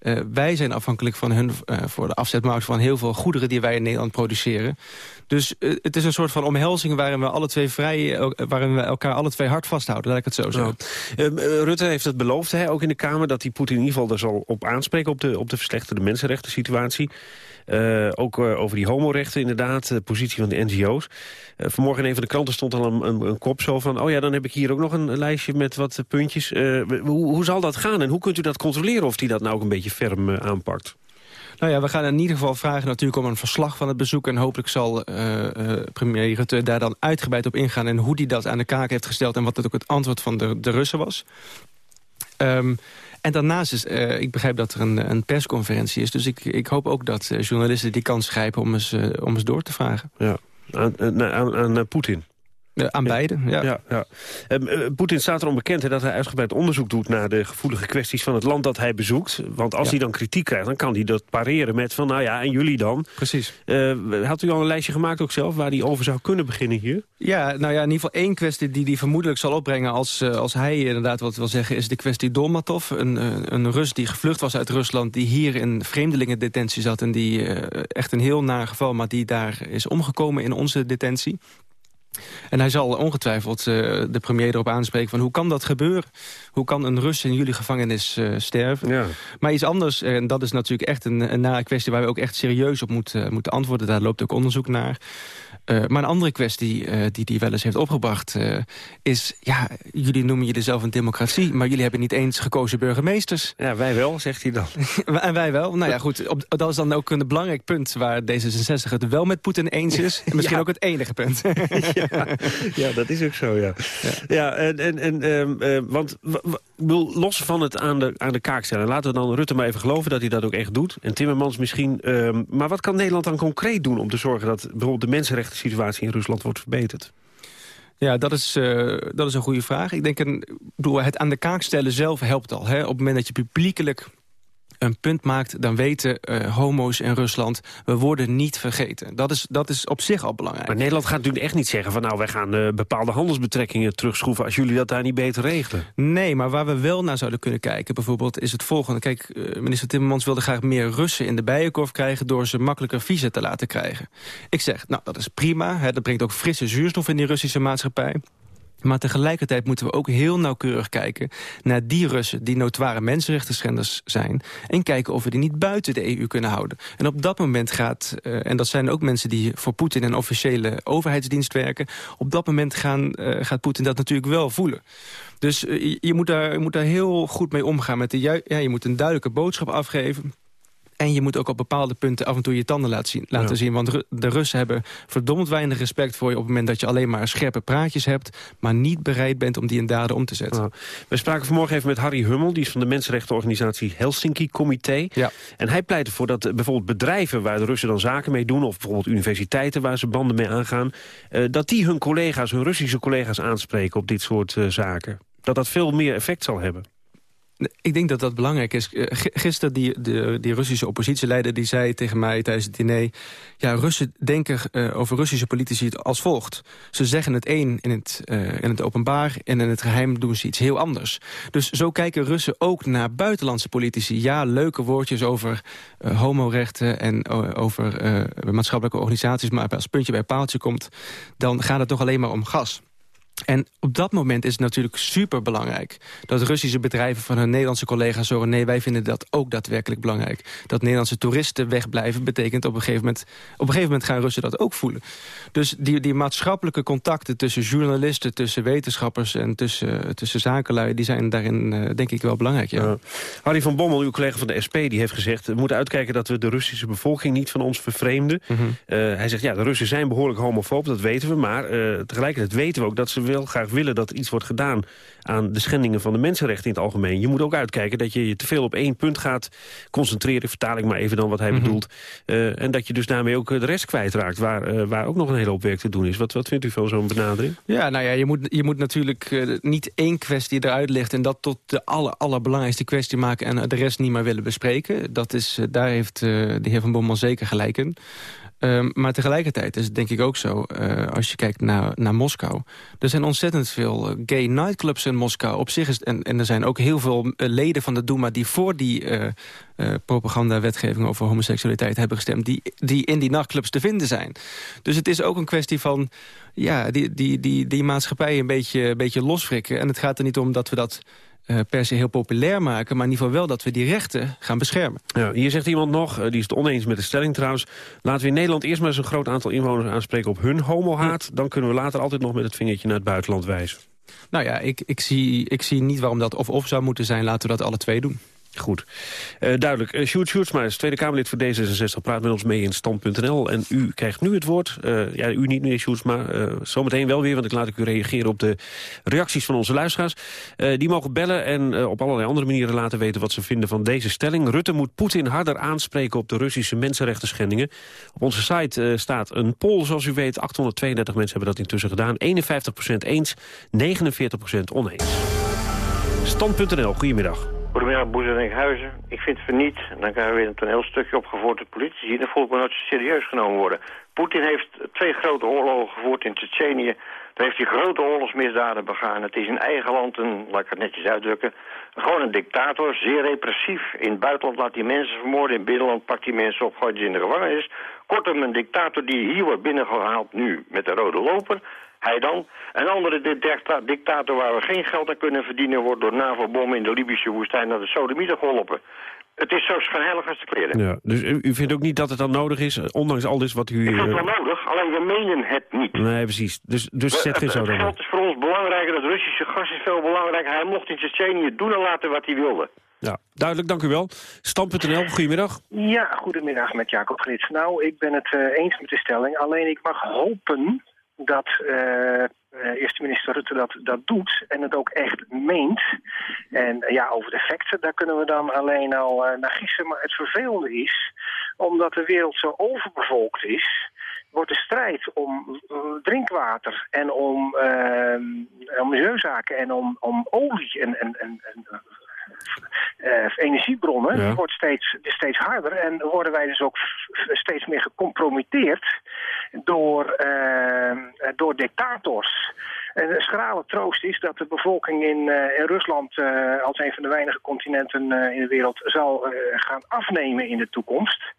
uh, wij zijn afhankelijk van hun uh, voor de afzetmarkt van heel veel goederen die wij in Nederland produceren. Dus het is een soort van omhelzing waarin we alle twee vrij, waarin we elkaar alle twee hard vasthouden, laat ik het zo zeggen. Ja. Rutte heeft het beloofd, hè, ook in de Kamer, dat hij Poetin in ieder geval er zal op aanspreken op de, op de verslechterde mensenrechten situatie. Uh, ook uh, over die homorechten inderdaad, de positie van de NGO's. Uh, vanmorgen in een van de kranten stond al een, een, kop zo van... oh ja, dan heb ik hier ook nog een lijstje met wat puntjes. Hoe, hoe, zal dat gaan en hoe kunt u dat controleren... of die dat nou ook een beetje ferm aanpakt? Nou ja, we gaan in ieder geval vragen natuurlijk om een verslag van het bezoek... en hopelijk zal premier Rutte daar dan uitgebreid op ingaan... en hoe die dat aan de kaak heeft gesteld... en wat dat ook het antwoord van de, de Russen was. Um, en daarnaast is, uh, ik begrijp dat er een, een, persconferentie is. Dus ik, ik hoop ook dat uh, journalisten die kans grijpen om eens, uh, om eens door te vragen. Ja, aan, aan, aan Poetin. Ja, aan beide, ja. ja, ja. Uh, Poetin staat erom bekend hè, dat hij uitgebreid onderzoek doet... naar de gevoelige kwesties van het land dat hij bezoekt. Want als hij dan kritiek krijgt, dan kan hij dat pareren met van... nou ja, en jullie dan? Precies. Uh, had u al een lijstje gemaakt ook zelf... waar hij over zou kunnen beginnen hier? Ja, nou ja, in ieder geval één kwestie die hij vermoedelijk zal opbrengen... als, uh, als hij inderdaad wat wil zeggen, is de kwestie Dolmatov. Een, een Rus die gevlucht was uit Rusland... die hier in vreemdelingendetentie zat... en die echt een heel naar geval, maar die daar is omgekomen in onze detentie. En hij zal ongetwijfeld uh, de premier erop aanspreken van hoe kan dat gebeuren? Hoe kan een Rus in jullie gevangenis uh, sterven? Ja. Maar iets anders, en dat is natuurlijk echt een, een nare kwestie... waar we ook echt serieus op moeten, moeten antwoorden. Daar loopt ook onderzoek naar. Uh, maar een andere kwestie uh, die hij wel eens heeft opgebracht... Uh, is, ja, jullie noemen jullie zelf een democratie... maar jullie hebben niet eens gekozen burgemeesters. Ja, wij wel, zegt hij dan. *laughs* en wij wel. Nou ja, goed, op, dat is dan ook een belangrijk punt... waar D66 het wel met Poetin eens is. *laughs* En misschien ja. ook het enige punt. *laughs* ja, ja, dat is ook zo, ja. Ja, ja en, en, en um, want los van het aan de, aan de kaak stellen... laten we dan Rutte maar even geloven dat hij dat ook echt doet. En Timmermans misschien. Um, maar wat kan Nederland dan concreet doen om te zorgen... dat bijvoorbeeld de mensenrechten situatie in Rusland wordt verbeterd? Ja, dat is, uh, dat is een goede vraag. Ik denk, een, bedoel, het aan de kaak stellen zelf helpt al. Hè? Op het moment dat je publiekelijk een punt maakt... dan weten uh, homo's in Rusland, we worden niet vergeten. Dat is, dat is op zich al belangrijk. Maar Nederland gaat natuurlijk echt niet zeggen... van nou, wij gaan uh, bepaalde handelsbetrekkingen terugschroeven... als jullie dat daar niet beter regelen. Nee, maar waar we wel naar zouden kunnen kijken... bijvoorbeeld is het volgende. Kijk, uh, minister Timmermans wilde graag meer Russen in de bijenkorf krijgen... door ze makkelijker visa te laten krijgen. Ik zeg, nou, dat is prima. Hè, dat brengt ook frisse zuurstof in die Russische maatschappij. Maar tegelijkertijd moeten we ook heel nauwkeurig kijken... naar die Russen die notoire mensenrechtenschenders zijn... en kijken of we die niet buiten de EU kunnen houden. En op dat moment gaat, uh, en dat zijn ook mensen die voor Poetin... in een officiële overheidsdienst werken... op dat moment gaan, uh, gaat Poetin dat natuurlijk wel voelen. Dus je, je, moet daar, je moet daar heel goed mee omgaan. Met de ja, je moet een duidelijke boodschap afgeven... En je moet ook op bepaalde punten af en toe je tanden laten zien. Laten ja. zien want de Russen hebben verdomd weinig respect voor je... op het moment dat je alleen maar scherpe praatjes hebt... maar niet bereid bent om die in daden om te zetten. We spraken vanmorgen even met Harry Hummel... die is van de mensenrechtenorganisatie Helsinki Comité. Ja. En hij pleit ervoor dat bijvoorbeeld bedrijven... waar de Russen dan zaken mee doen... of bijvoorbeeld universiteiten waar ze banden mee aangaan... Uh, dat die hun collega's, hun Russische collega's aanspreken op dit soort uh, zaken. Dat dat veel meer effect zal hebben. Ik denk dat dat belangrijk is. Gisteren die, de, die Russische oppositieleider die zei tegen mij tijdens het diner... ja, Russen denken uh, over Russische politici als volgt. Ze zeggen het een in het, uh, in het openbaar en in het geheim doen ze iets heel anders. Dus zo kijken Russen ook naar buitenlandse politici. Ja, leuke woordjes over homorechten en over maatschappelijke organisaties... maar als puntje bij paaltje komt, dan gaat het toch alleen maar om gas. En op dat moment is het natuurlijk super belangrijk... dat Russische bedrijven van hun Nederlandse collega's horen... nee, wij vinden dat ook daadwerkelijk belangrijk. Dat Nederlandse toeristen wegblijven betekent op een gegeven moment... op een gegeven moment gaan Russen dat ook voelen. Dus die, die maatschappelijke contacten tussen journalisten... tussen wetenschappers en tussen, tussen zakenlui... die zijn daarin uh, denk ik wel belangrijk, ja. Harry van Bommel, uw collega van de SP, die heeft gezegd... we moeten uitkijken dat we de Russische bevolking niet van ons vervreemden. Mm -hmm. uh, hij zegt, ja, de Russen zijn behoorlijk homofoob, dat weten we... maar tegelijkertijd weten we ook dat ze wel graag willen dat iets wordt gedaan... aan de schendingen van de mensenrechten in het algemeen... je moet ook uitkijken dat je je te veel op één punt gaat concentreren. Vertaal ik maar even dan wat hij Mhm. bedoelt. Eh, en dat je dus daarmee ook de rest kwijtraakt... Waar, eh, waar ook nog een hele hoop werk te doen is. Wat, wat vindt u van zo'n benadering? Ja, nou ja, je moet, je moet natuurlijk eh, niet één kwestie eruit lichten... en dat tot de aller, allerbelangrijkste kwestie maken... en de rest niet meer willen bespreken. Dat is, eh, daar heeft eh, de heer Van Bommel zeker gelijk in. Ehm, maar tegelijkertijd is het denk ik ook zo, eh, als je kijkt naar, naar Moskou... er zijn ontzettend veel eh, gay nightclubs in Moskou. Op zich is, en, en er zijn ook heel veel eh, leden van de Duma... die voor die eh eh, propaganda-wetgeving over homoseksualiteit hebben gestemd... Die, die in die nachtclubs te vinden zijn. Dus het is ook een kwestie van ja, die, die, die, die maatschappij een beetje, een beetje losfrikken. En het gaat er niet om dat we dat eh, per se heel populair maken... maar in ieder geval wel dat we die rechten gaan beschermen. Ja, hier zegt iemand nog, eh, die is het oneens met de stelling trouwens... laten we in Nederland eerst maar eens een groot aantal inwoners aanspreken op hun homohaat. Dan kunnen we later altijd nog met het vingertje naar het buitenland wijzen. Nou ja, ik, ik, zie, ik zie niet waarom dat of-of zou moeten zijn. Laten we dat alle twee doen. Goed. Eh, duidelijk. Uh, Sjoerd Sjoerdsma Tweede Kamerlid voor D66. Praat met ons mee in Stand.nl. En u krijgt nu het woord. Eh, ja, u niet, meneer Sjoerdsma. Uh, zometeen wel weer, want ik laat ik u reageren op de reacties van onze luisteraars. Die mogen bellen en op allerlei andere manieren laten weten wat ze vinden van deze stelling. Rutte moet Poetin harder aanspreken op de Russische mensenrechten schendingen. Op onze site staat een poll, zoals u weet. 832 mensen hebben dat intussen gedaan. 51% eens, 49% oneens. Stand.nl, goedemiddag. Goedemiddag, Boes en Enkhuizen. Ik vind het niet, en dan krijgen we weer een toneelstukje opgevoerd door politici, en voelt me nooit serieus genomen worden. Poetin heeft twee grote oorlogen gevoerd in Tsjetsjenië. Daar heeft hij grote oorlogsmisdaden begaan. Het is in eigen land een, laat ik het netjes uitdrukken, gewoon een dictator, zeer repressief. In het buitenland laat hij mensen vermoorden, in het binnenland pakt hij mensen op, gooit ze in de gevangenis. Kortom, een dictator die hier wordt binnengehaald nu met de rode loper. Hij dan. Een andere dictator waar we geen geld aan kunnen verdienen... wordt door NAVO-bommen in de Libische woestijn naar de sodomieten geholpen. Het is zo schijnheilig als te kleren. Ja, dus u, vindt ook niet dat het dan nodig is, ondanks al dit wat u... Ik vind het wel nodig, alleen we menen het niet. Nee, precies. Dus, dus we, zet geen zo het geld is voor ons belangrijker, het Russische gas is veel belangrijker. Hij mocht in Tsjetsjenië doen en laten wat hij wilde. Ja, duidelijk, dank u wel. Stam.nl, goedemiddag. Ja, goedemiddag met Jacob Grits. Nou, ik ben het uh, eens met de stelling, alleen ik mag hopen dat uh, uh, eerste minister Rutte dat, dat doet en het ook echt meent. En uh, ja, over de effecten, daar kunnen we dan alleen al naar gissen. Maar het vervelende is, omdat de wereld zo overbevolkt is... wordt de strijd om drinkwater en om, om milieuzaken en om, om olie en, en, en, en uh, energiebronnen, ja. die wordt steeds, steeds harder. En worden wij dus ook steeds meer gecompromitteerd door, uh, door dictators. En een schrale troost is dat de bevolking in, uh, in Rusland uh, als een van de weinige continenten uh, in de wereld zal gaan afnemen in de toekomst.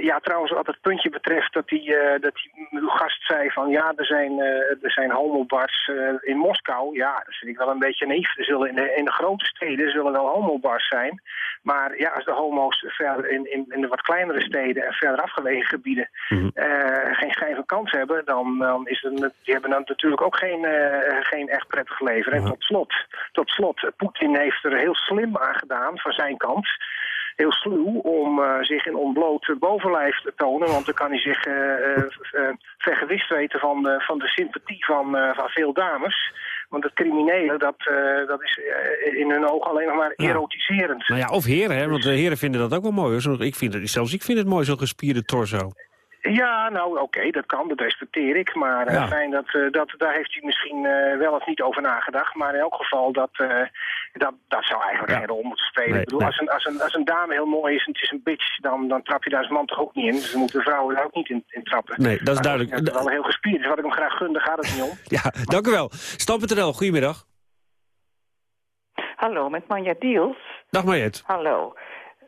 ja, trouwens wat het puntje betreft dat die, dat die uw gast zei van ja, er zijn, er zijn homobars in Moskou. Ja, dat vind ik wel een beetje naïef. Er zullen in de, in de grote steden zullen wel homobars zijn. Maar ja, als de homo's verder in, in, in de wat kleinere steden en verder afgelegen gebieden mm -hmm. geen schijn van kans hebben, dan, dan is het, die hebben dan natuurlijk ook geen uh, geen echt prettig leven. En tot slot, tot slot, Poetin heeft er heel slim aan gedaan van zijn kant. Heel sluw om uh, zich in ontbloot bovenlijf te tonen. Want dan kan hij zich uh, vergewist weten van de, van de sympathie van, van veel dames. Want het criminele, dat, dat is in hun ogen alleen nog maar erotiserend. Nou ja, of heren, hè? want de heren vinden dat ook wel mooi. Hoor. Ik vind het, zelfs ik vind het mooi, zo'n gespierde torso. Ja, nou oké, okay, dat kan, dat respecteer ik. Maar ja. fijn dat, uh, dat, daar heeft u misschien uh, wel of niet over nagedacht. Maar in elk geval, dat, uh, dat, dat zou eigenlijk ja. geen rol moeten spelen. Nee, ik bedoel, nee. als, een, als, een, als een dame heel mooi is en het is een bitch, dan, dan trap je daar als man toch ook niet in. Dus dan moeten vrouwen daar ook niet in, in trappen. Nee, dat is maar duidelijk. Het is wel heel gespierd, dus wat ik hem graag gunde, gaat het niet om. *laughs* ja, dank u wel. Stam.nl, goedemiddag. Hallo, met Manja Diels. Dag Marjet. Hallo.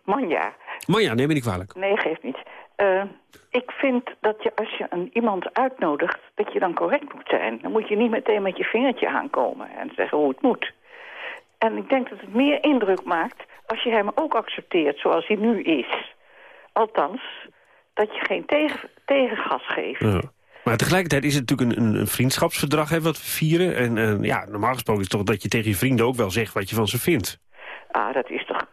Manja. Manja, neem me niet kwalijk. Nee, geeft niet. Uh, ik vind dat je als je een, iemand uitnodigt, dat je dan correct moet zijn. Dan moet je niet meteen met je vingertje aankomen en zeggen hoe het moet. En ik denk dat het meer indruk maakt als je hem ook accepteert zoals hij nu is. Althans, dat je geen tegen, tegengas geeft. Ja. Maar tegelijkertijd is het natuurlijk een, een vriendschapsverdrag hè, wat we vieren. En uh, ja, normaal gesproken is het toch dat je tegen je vrienden ook wel zegt wat je van ze vindt. Ah, dat is toch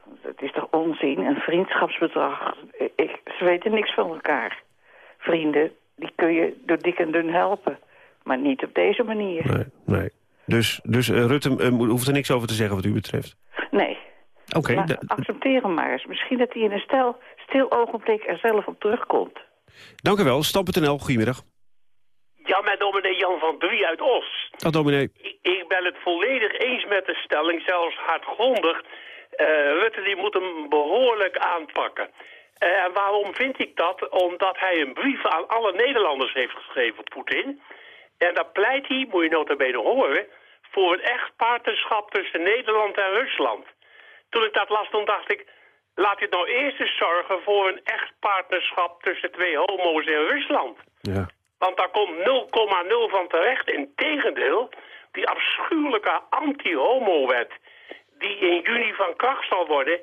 onzin, een vriendschapsbedrag. Ik, ze weten niks van elkaar. Vrienden, die kun je door dik en dun helpen. Maar niet op deze manier. Nee, nee. Dus, dus eh, Rutte eh, moet- hoeft er niks over te zeggen wat u betreft. Nee. Oké, da- accepteer hem maar eens. Misschien dat hij in een stel, stil ogenblik er zelf op terugkomt. dank u wel. Stam.nl, goedemiddag. Ja, met dominee Jan van Drie uit Os. Dag dominee. Ik, ik ben het volledig eens met de stelling, zelfs hardgrondig. Eh, Rutte die moet hem behoorlijk aanpakken. Eh, en waarom vind ik dat? Omdat hij een brief aan alle Nederlanders heeft geschreven, Poetin. En daar pleit hij, moet je nota bene horen, voor een echt partnerschap tussen Nederland en Rusland. Toen ik dat las, toen dacht ik, laat dit nou eerst eens zorgen voor een echt partnerschap tussen twee homo's in Rusland. Ja. Want daar komt 0,0 van terecht. Integendeel, die afschuwelijke anti-homo-wet... die in juni van kracht zal worden...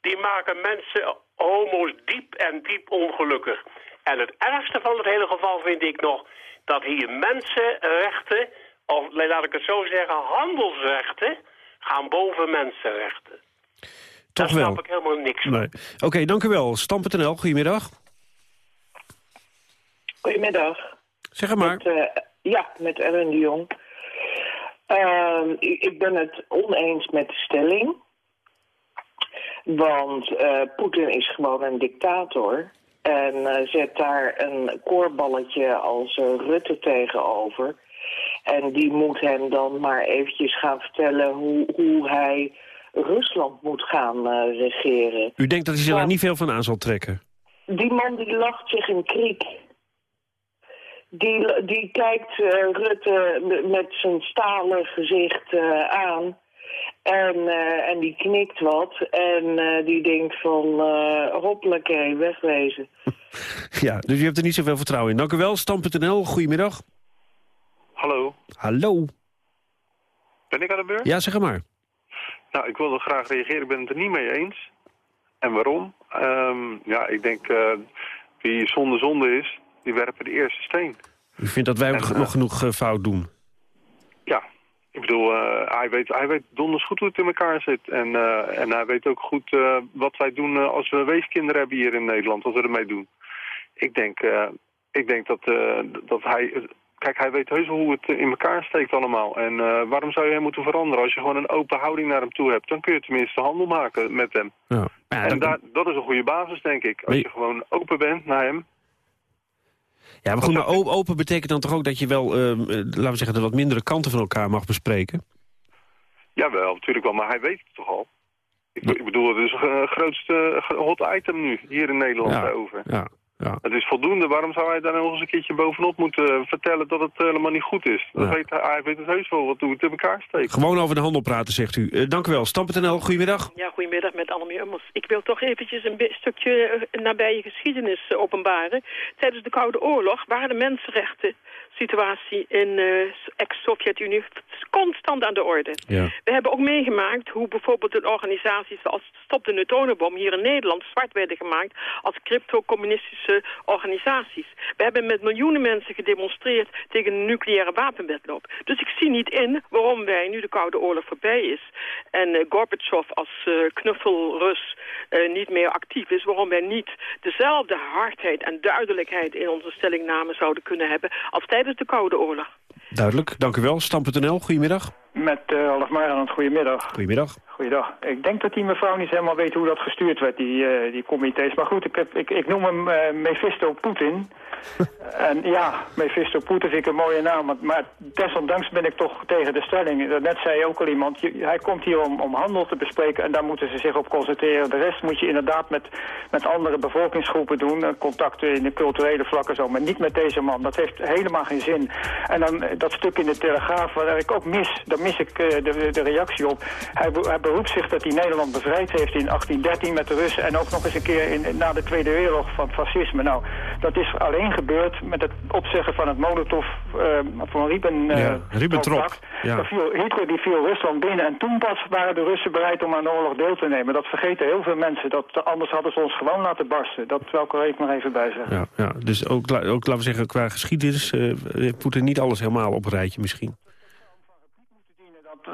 die maken mensen, homo's, diep en diep ongelukkig. En het ergste van het hele geval vind ik nog... dat hier mensenrechten, of laat ik het zo zeggen, handelsrechten... gaan boven mensenrechten. Toch Daar wel. snap ik helemaal niks van. Nee. Oké, dank u wel. Stam.nl, goedemiddag. Goedemiddag. Zeg maar. Met, eh, ja, met Ellen de Jong. Ehm, ik, ik ben het oneens met de stelling. Want eh, Poetin is gewoon een dictator. En eh, zet daar een koorballetje als eh, Rutte tegenover. En die moet hem dan maar eventjes gaan vertellen hoe, hoe hij Rusland moet gaan regeren. U denkt dat hij zich daar niet veel van aan zal trekken? Die man die lacht zich in kriek. Die, die kijkt eh, Rutte met zijn stalen gezicht eh, aan. En, eh, en die knikt wat. En eh, die denkt van, eh hoppelakee, wegwezen. *laughs* Ja, dus u hebt er niet zoveel vertrouwen in. Dank u wel. Stam.nl, goedemiddag. Hallo, Hallo. ben ik aan de beurt? Ja, zeg maar. Nou, ik wilde graag reageren. Ik ben het er niet mee eens. En waarom? Ehm, ja, ik denk eh, wie zonde zonde is, die werpen de eerste steen. U vindt dat wij En, nog genoeg eh, fout doen? Ja, ik bedoel, eh, hij, weet, hij weet donders goed hoe het in elkaar zit. En, eh, en hij weet ook goed eh, wat wij doen eh, als we weeskinderen hebben hier in Nederland, wat we ermee doen. Ik denk, eh, ik denk dat, eh, dat hij... Kijk, hij weet heus wel hoe het in elkaar steekt allemaal. En eh, waarom zou je hem moeten veranderen? Als je gewoon een open houding naar hem toe hebt, dan kun je tenminste handel maken met hem. Ja. En daar, dat is een goede basis, denk ik. Als je gewoon open bent naar hem. Ja, maar goed, maar open betekent dan toch ook dat je wel, eh, eh, laten we zeggen, de wat mindere kanten van elkaar mag bespreken? Jawel, natuurlijk wel, maar hij weet het toch al. Ik, ik bedoel, het is het grootste eh, hot item nu, hier in Nederland Ja, daarover. Ja, ja. Het is voldoende. Waarom zou hij daar nog eens een keertje bovenop moeten eh, vertellen dat het helemaal niet goed is? Dat Ja. weet hij, hij weet het heus wel, wat hoe het in elkaar steekt. Gewoon over de handel praten, zegt u. Eh, dank u wel. Stam.nl, goedemiddag. Ja, goedemiddag met Annemie Ummels. Ik wil toch eventjes een stukje eh, nabije geschiedenis openbaren. Tijdens de Koude Oorlog waren de mensenrechten situatie in eh, ex-Sovjet-Unie constant aan de orde. Ja. We hebben ook meegemaakt hoe bijvoorbeeld een organisatie zoals Stop de Neutronenbom hier in Nederland zwart werden gemaakt als crypto-communistische organisaties. We hebben met miljoenen mensen gedemonstreerd tegen een nucleaire wapenwetloop. Dus ik zie niet in waarom wij, nu de Koude Oorlog voorbij is en eh, Gorbachev als eh, knuffelrus niet meer actief is, waarom wij niet dezelfde hardheid en duidelijkheid in onze stellingname zouden kunnen hebben als tijdens de Koude Oorlog. Duidelijk, dank u wel. Stam.nl, goedemiddag. Met uh, Olaf Marand, goedemiddag. Goedemiddag. Goeiedag. Ik denk dat die mevrouw niet helemaal weet hoe dat gestuurd werd, die, uh, die comité's. Maar goed, ik, heb, ik, ik noem hem uh, Mephisto Poetin. *laughs* en ja, Mephisto Poetin vind ik een mooie naam. Maar, maar desondanks ben ik toch tegen de stelling. Net zei ook al iemand, je, hij komt hier om, om handel te bespreken en daar moeten ze zich op concentreren. De rest moet je inderdaad met, met andere bevolkingsgroepen doen. Contacten in de culturele vlakken zo, maar niet met deze man. Dat heeft helemaal geen zin. En dan dat stuk in de Telegraaf, waar ik ook mis, mis ik uh, de, de reactie op. Hij, hij beroept zich dat hij Nederland bevrijd heeft in 1813 met de Russen en ook nog eens een keer in, na de Tweede Wereldoorlog van fascisme. Nou, dat is alleen gebeurd met het opzeggen van het Molotov uh, van Ribben, uh, ja, Ribbentrop. Ja. Hitler die viel Rusland binnen en toen pas waren de Russen bereid om aan de oorlog deel te nemen. Dat vergeten heel veel mensen. Dat, anders hadden ze ons gewoon laten barsten. Dat wil ik er even maar even bij zeggen. Ja, ja. dus ook, ook laten we zeggen qua geschiedenis uh, Poetin niet alles helemaal op een rijtje misschien.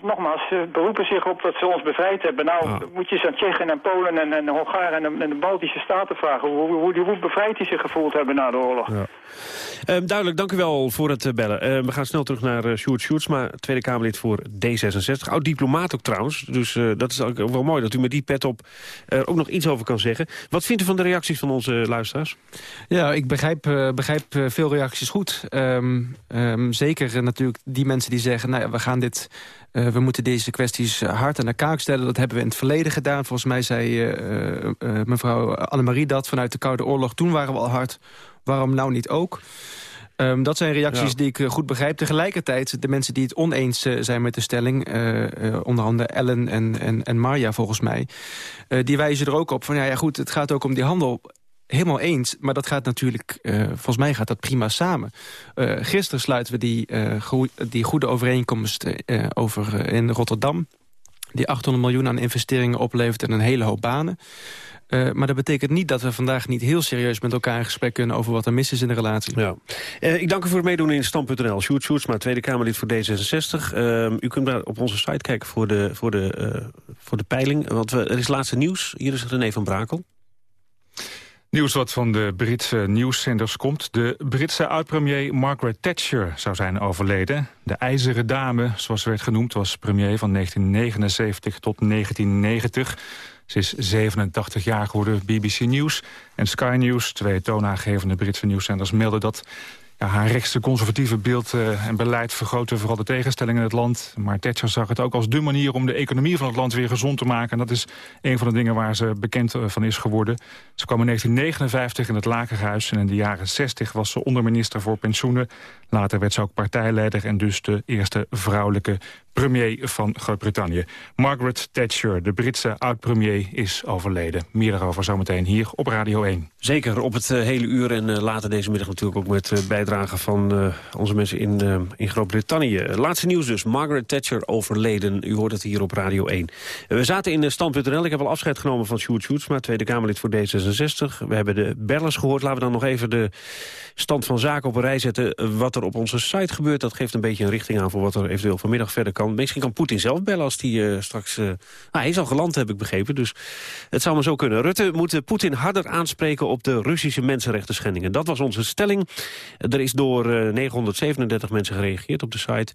dus nogmaals, ze beroepen zich op dat ze ons bevrijd hebben. Nou, moet je eens aan Tsjechen en Polen en, en Hongarije en, de- en de Baltische Staten vragen... Hoe, hoe, hoe, hoe bevrijd die zich gevoeld hebben na de oorlog. Ja. Ehm, duidelijk, dank u wel voor het eh, bellen. Eh, we gaan snel terug naar uh, Sjoerd Sjoerdsma, Tweede Kamerlid voor D66. Oud-diplomaat ook trouwens, dus eh, dat is ook wel mooi dat u met die pet op er ook nog iets over kan zeggen. Wat vindt u van de reacties van onze luisteraars? Ja, ik begrijp, eh, begrijp veel reacties goed. Ehm, ehm, zeker natuurlijk die mensen die zeggen... Nou ja, we, gaan dit, eh, we moeten deze kwesties eh, hard aan de kaak stellen. Dat hebben we in het verleden gedaan. Volgens mij zei eh, eh, mevrouw Annemarie dat vanuit de Koude Oorlog. Toen waren we al hard. Waarom nou niet ook? Ehm, dat zijn reacties Ja. die ik goed begrijp. Tegelijkertijd, de mensen die het oneens zijn met de stelling... onder andere Ellen en, en, en Marja volgens mij... die wijzen er ook op van, ja, ja goed, het gaat ook om die handel helemaal eens, maar dat gaat natuurlijk, eh, volgens mij gaat dat prima samen. Eh, gisteren sluiten we die, eh, die goede overeenkomst over in Rotterdam. Die 800 miljoen aan investeringen oplevert en een hele hoop banen. Maar dat betekent niet dat we vandaag niet heel serieus met elkaar in gesprek kunnen... over wat er mis is in de relatie. Ja. Ik dank u voor het meedoen in Stand.nl. Sjoerd Sjoerdsma, Tweede Kamerlid voor D66. Ehm, u kunt daar op onze site kijken voor de, voor de, voor de peiling. Want we, er is laatste nieuws. Hier is René van Brakel. Nieuws wat van de Britse nieuwszenders komt. De Britse oud-premier Margaret Thatcher zou zijn overleden. De ijzeren dame, zoals ze werd genoemd, was premier van 1979 tot 1990. Ze is 87 jaar geworden. BBC News en Sky News, twee toonaangevende Britse nieuwszenders, melden dat haar rechtse conservatieve beeld eh, en beleid vergroten vooral de tegenstellingen in het land. Maar Thatcher zag het ook als dé manier om de economie van het land weer gezond te maken. En dat is een van de dingen waar ze bekend eh, van is geworden. Ze kwam in 1959 in het Lagerhuis en in de jaren 60 was ze onderminister voor pensioenen. Later werd ze ook partijleider en dus de eerste vrouwelijke premier van Groot-Brittannië. Margaret Thatcher, de Britse oud-premier, is overleden. Meer daarover zometeen hier op Radio 1. Zeker op het eh, hele uur en later deze middag natuurlijk ook met eh, bijdragen van eh, onze mensen in, eh, in Groot-Brittannië. Eh, Laatste nieuws dus, Margaret Thatcher overleden. U hoort het hier op Radio 1. Eh, we zaten in uh, Stand.nl, ik heb al afscheid genomen van Sjoerd Sjoerdsma, Tweede Kamerlid voor D66. We hebben de bellers gehoord, laten we dan nog even de stand van zaken op een rij zetten. Eh, Wat er op onze site gebeurt, dat geeft een beetje een richting aan voor wat er eventueel vanmiddag verder kan. Misschien kan Poetin zelf bellen als hij eh, straks... eh, nou, hij is al geland, heb ik begrepen, dus het zou maar zo kunnen. Rutte moet eh, Poetin harder aanspreken op de Russische mensenrechten schendingen. Dat was onze stelling. Er is door eh, 937 mensen gereageerd op de site.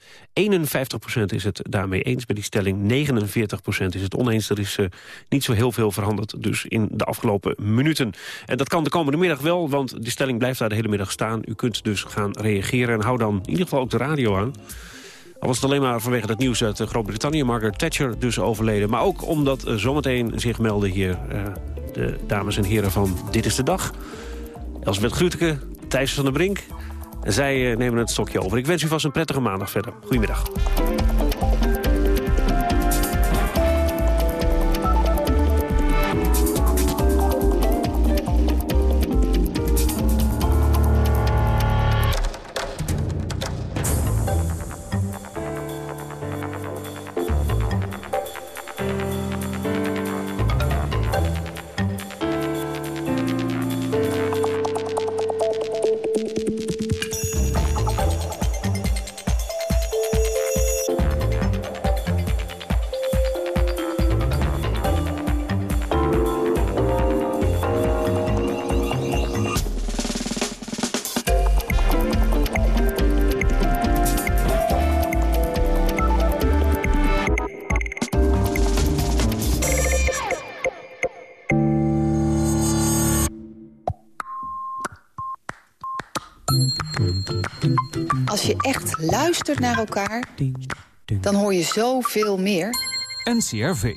51% is het daarmee eens bij die stelling. 49% is het oneens. Er is eh, niet zo heel veel veranderd dus in de afgelopen minuten. En dat kan de komende middag wel, want de stelling blijft daar de hele middag staan. U kunt dus gaan reageren en hou dan in ieder geval ook de radio aan. Al was het alleen maar vanwege het nieuws uit eh, Groot-Brittannië. Margaret Thatcher dus overleden. Maar ook omdat eh, zometeen zich melden hier eh, de dames en heren van Dit is de Dag. Elsbeth Gruteke, Thijs van der Brink. Zij eh, nemen het stokje over. Ik wens u vast een prettige maandag verder. Goedemiddag. Luistert naar elkaar, dan hoor je zoveel meer. NCRV.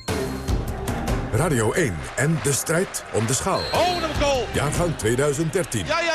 Radio 1 en de strijd om de schaal. Oh, de goal! Jaargang 2013. Ja, ja,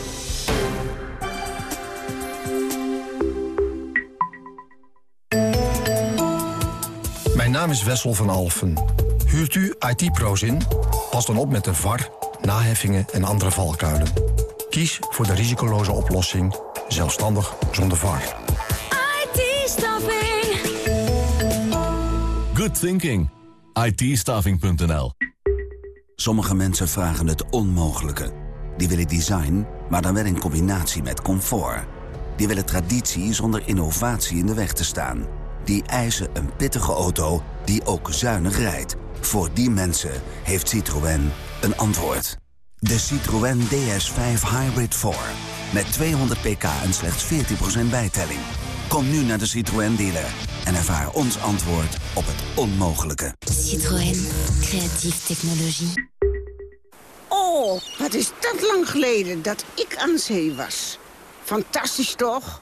Naam is Wessel van Alfen. Huurt u IT-pro's in? Pas dan op met de VAR, naheffingen en andere valkuilen. Kies voor de risicoloze oplossing, zelfstandig zonder VAR. IT-staffing. Good thinking. it Sommige mensen vragen het onmogelijke. Die willen design, maar dan wel in combinatie met comfort. Die willen traditie zonder innovatie in de weg te staan. Die eisen een pittige auto die ook zuinig rijdt. Voor die mensen heeft Citroën een antwoord. De Citroën DS5 Hybrid 4. Met 200 pk en slechts 14% bijtelling. Kom nu naar de Citroën dealer en ervaar ons antwoord op het onmogelijke. Citroën. Creatieve technologie. Oh, wat is dat lang geleden dat ik aan zee was. Fantastisch toch?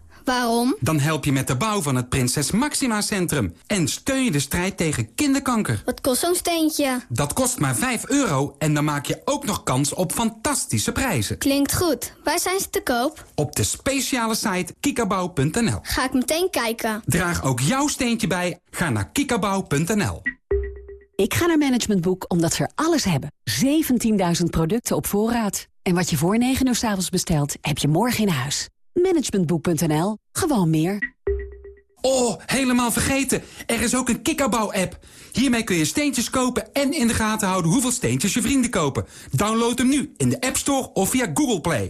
Waarom? Dan help je met de bouw van het Prinses Maxima Centrum. En steun je de strijd tegen kinderkanker. Wat kost zo'n steentje? Dat kost maar 5 euro en dan maak je ook nog kans op fantastische prijzen. Klinkt goed. Waar zijn ze te koop? Op de speciale site kikabouw.nl. Ga ik meteen kijken. Draag ook jouw steentje bij. Ga naar kikabouw.nl. Ik ga naar Management Boek omdat ze er alles hebben. 17.000 producten op voorraad. En wat je voor 9 uur s avonds bestelt, heb je morgen in huis. Managementboek.nl. Gewoon meer. Oh, helemaal vergeten. Er is ook een kikkerbouw-app. Hiermee kun je steentjes kopen en in de gaten houden hoeveel steentjes je vrienden kopen. Download hem nu in de App Store of via Google Play.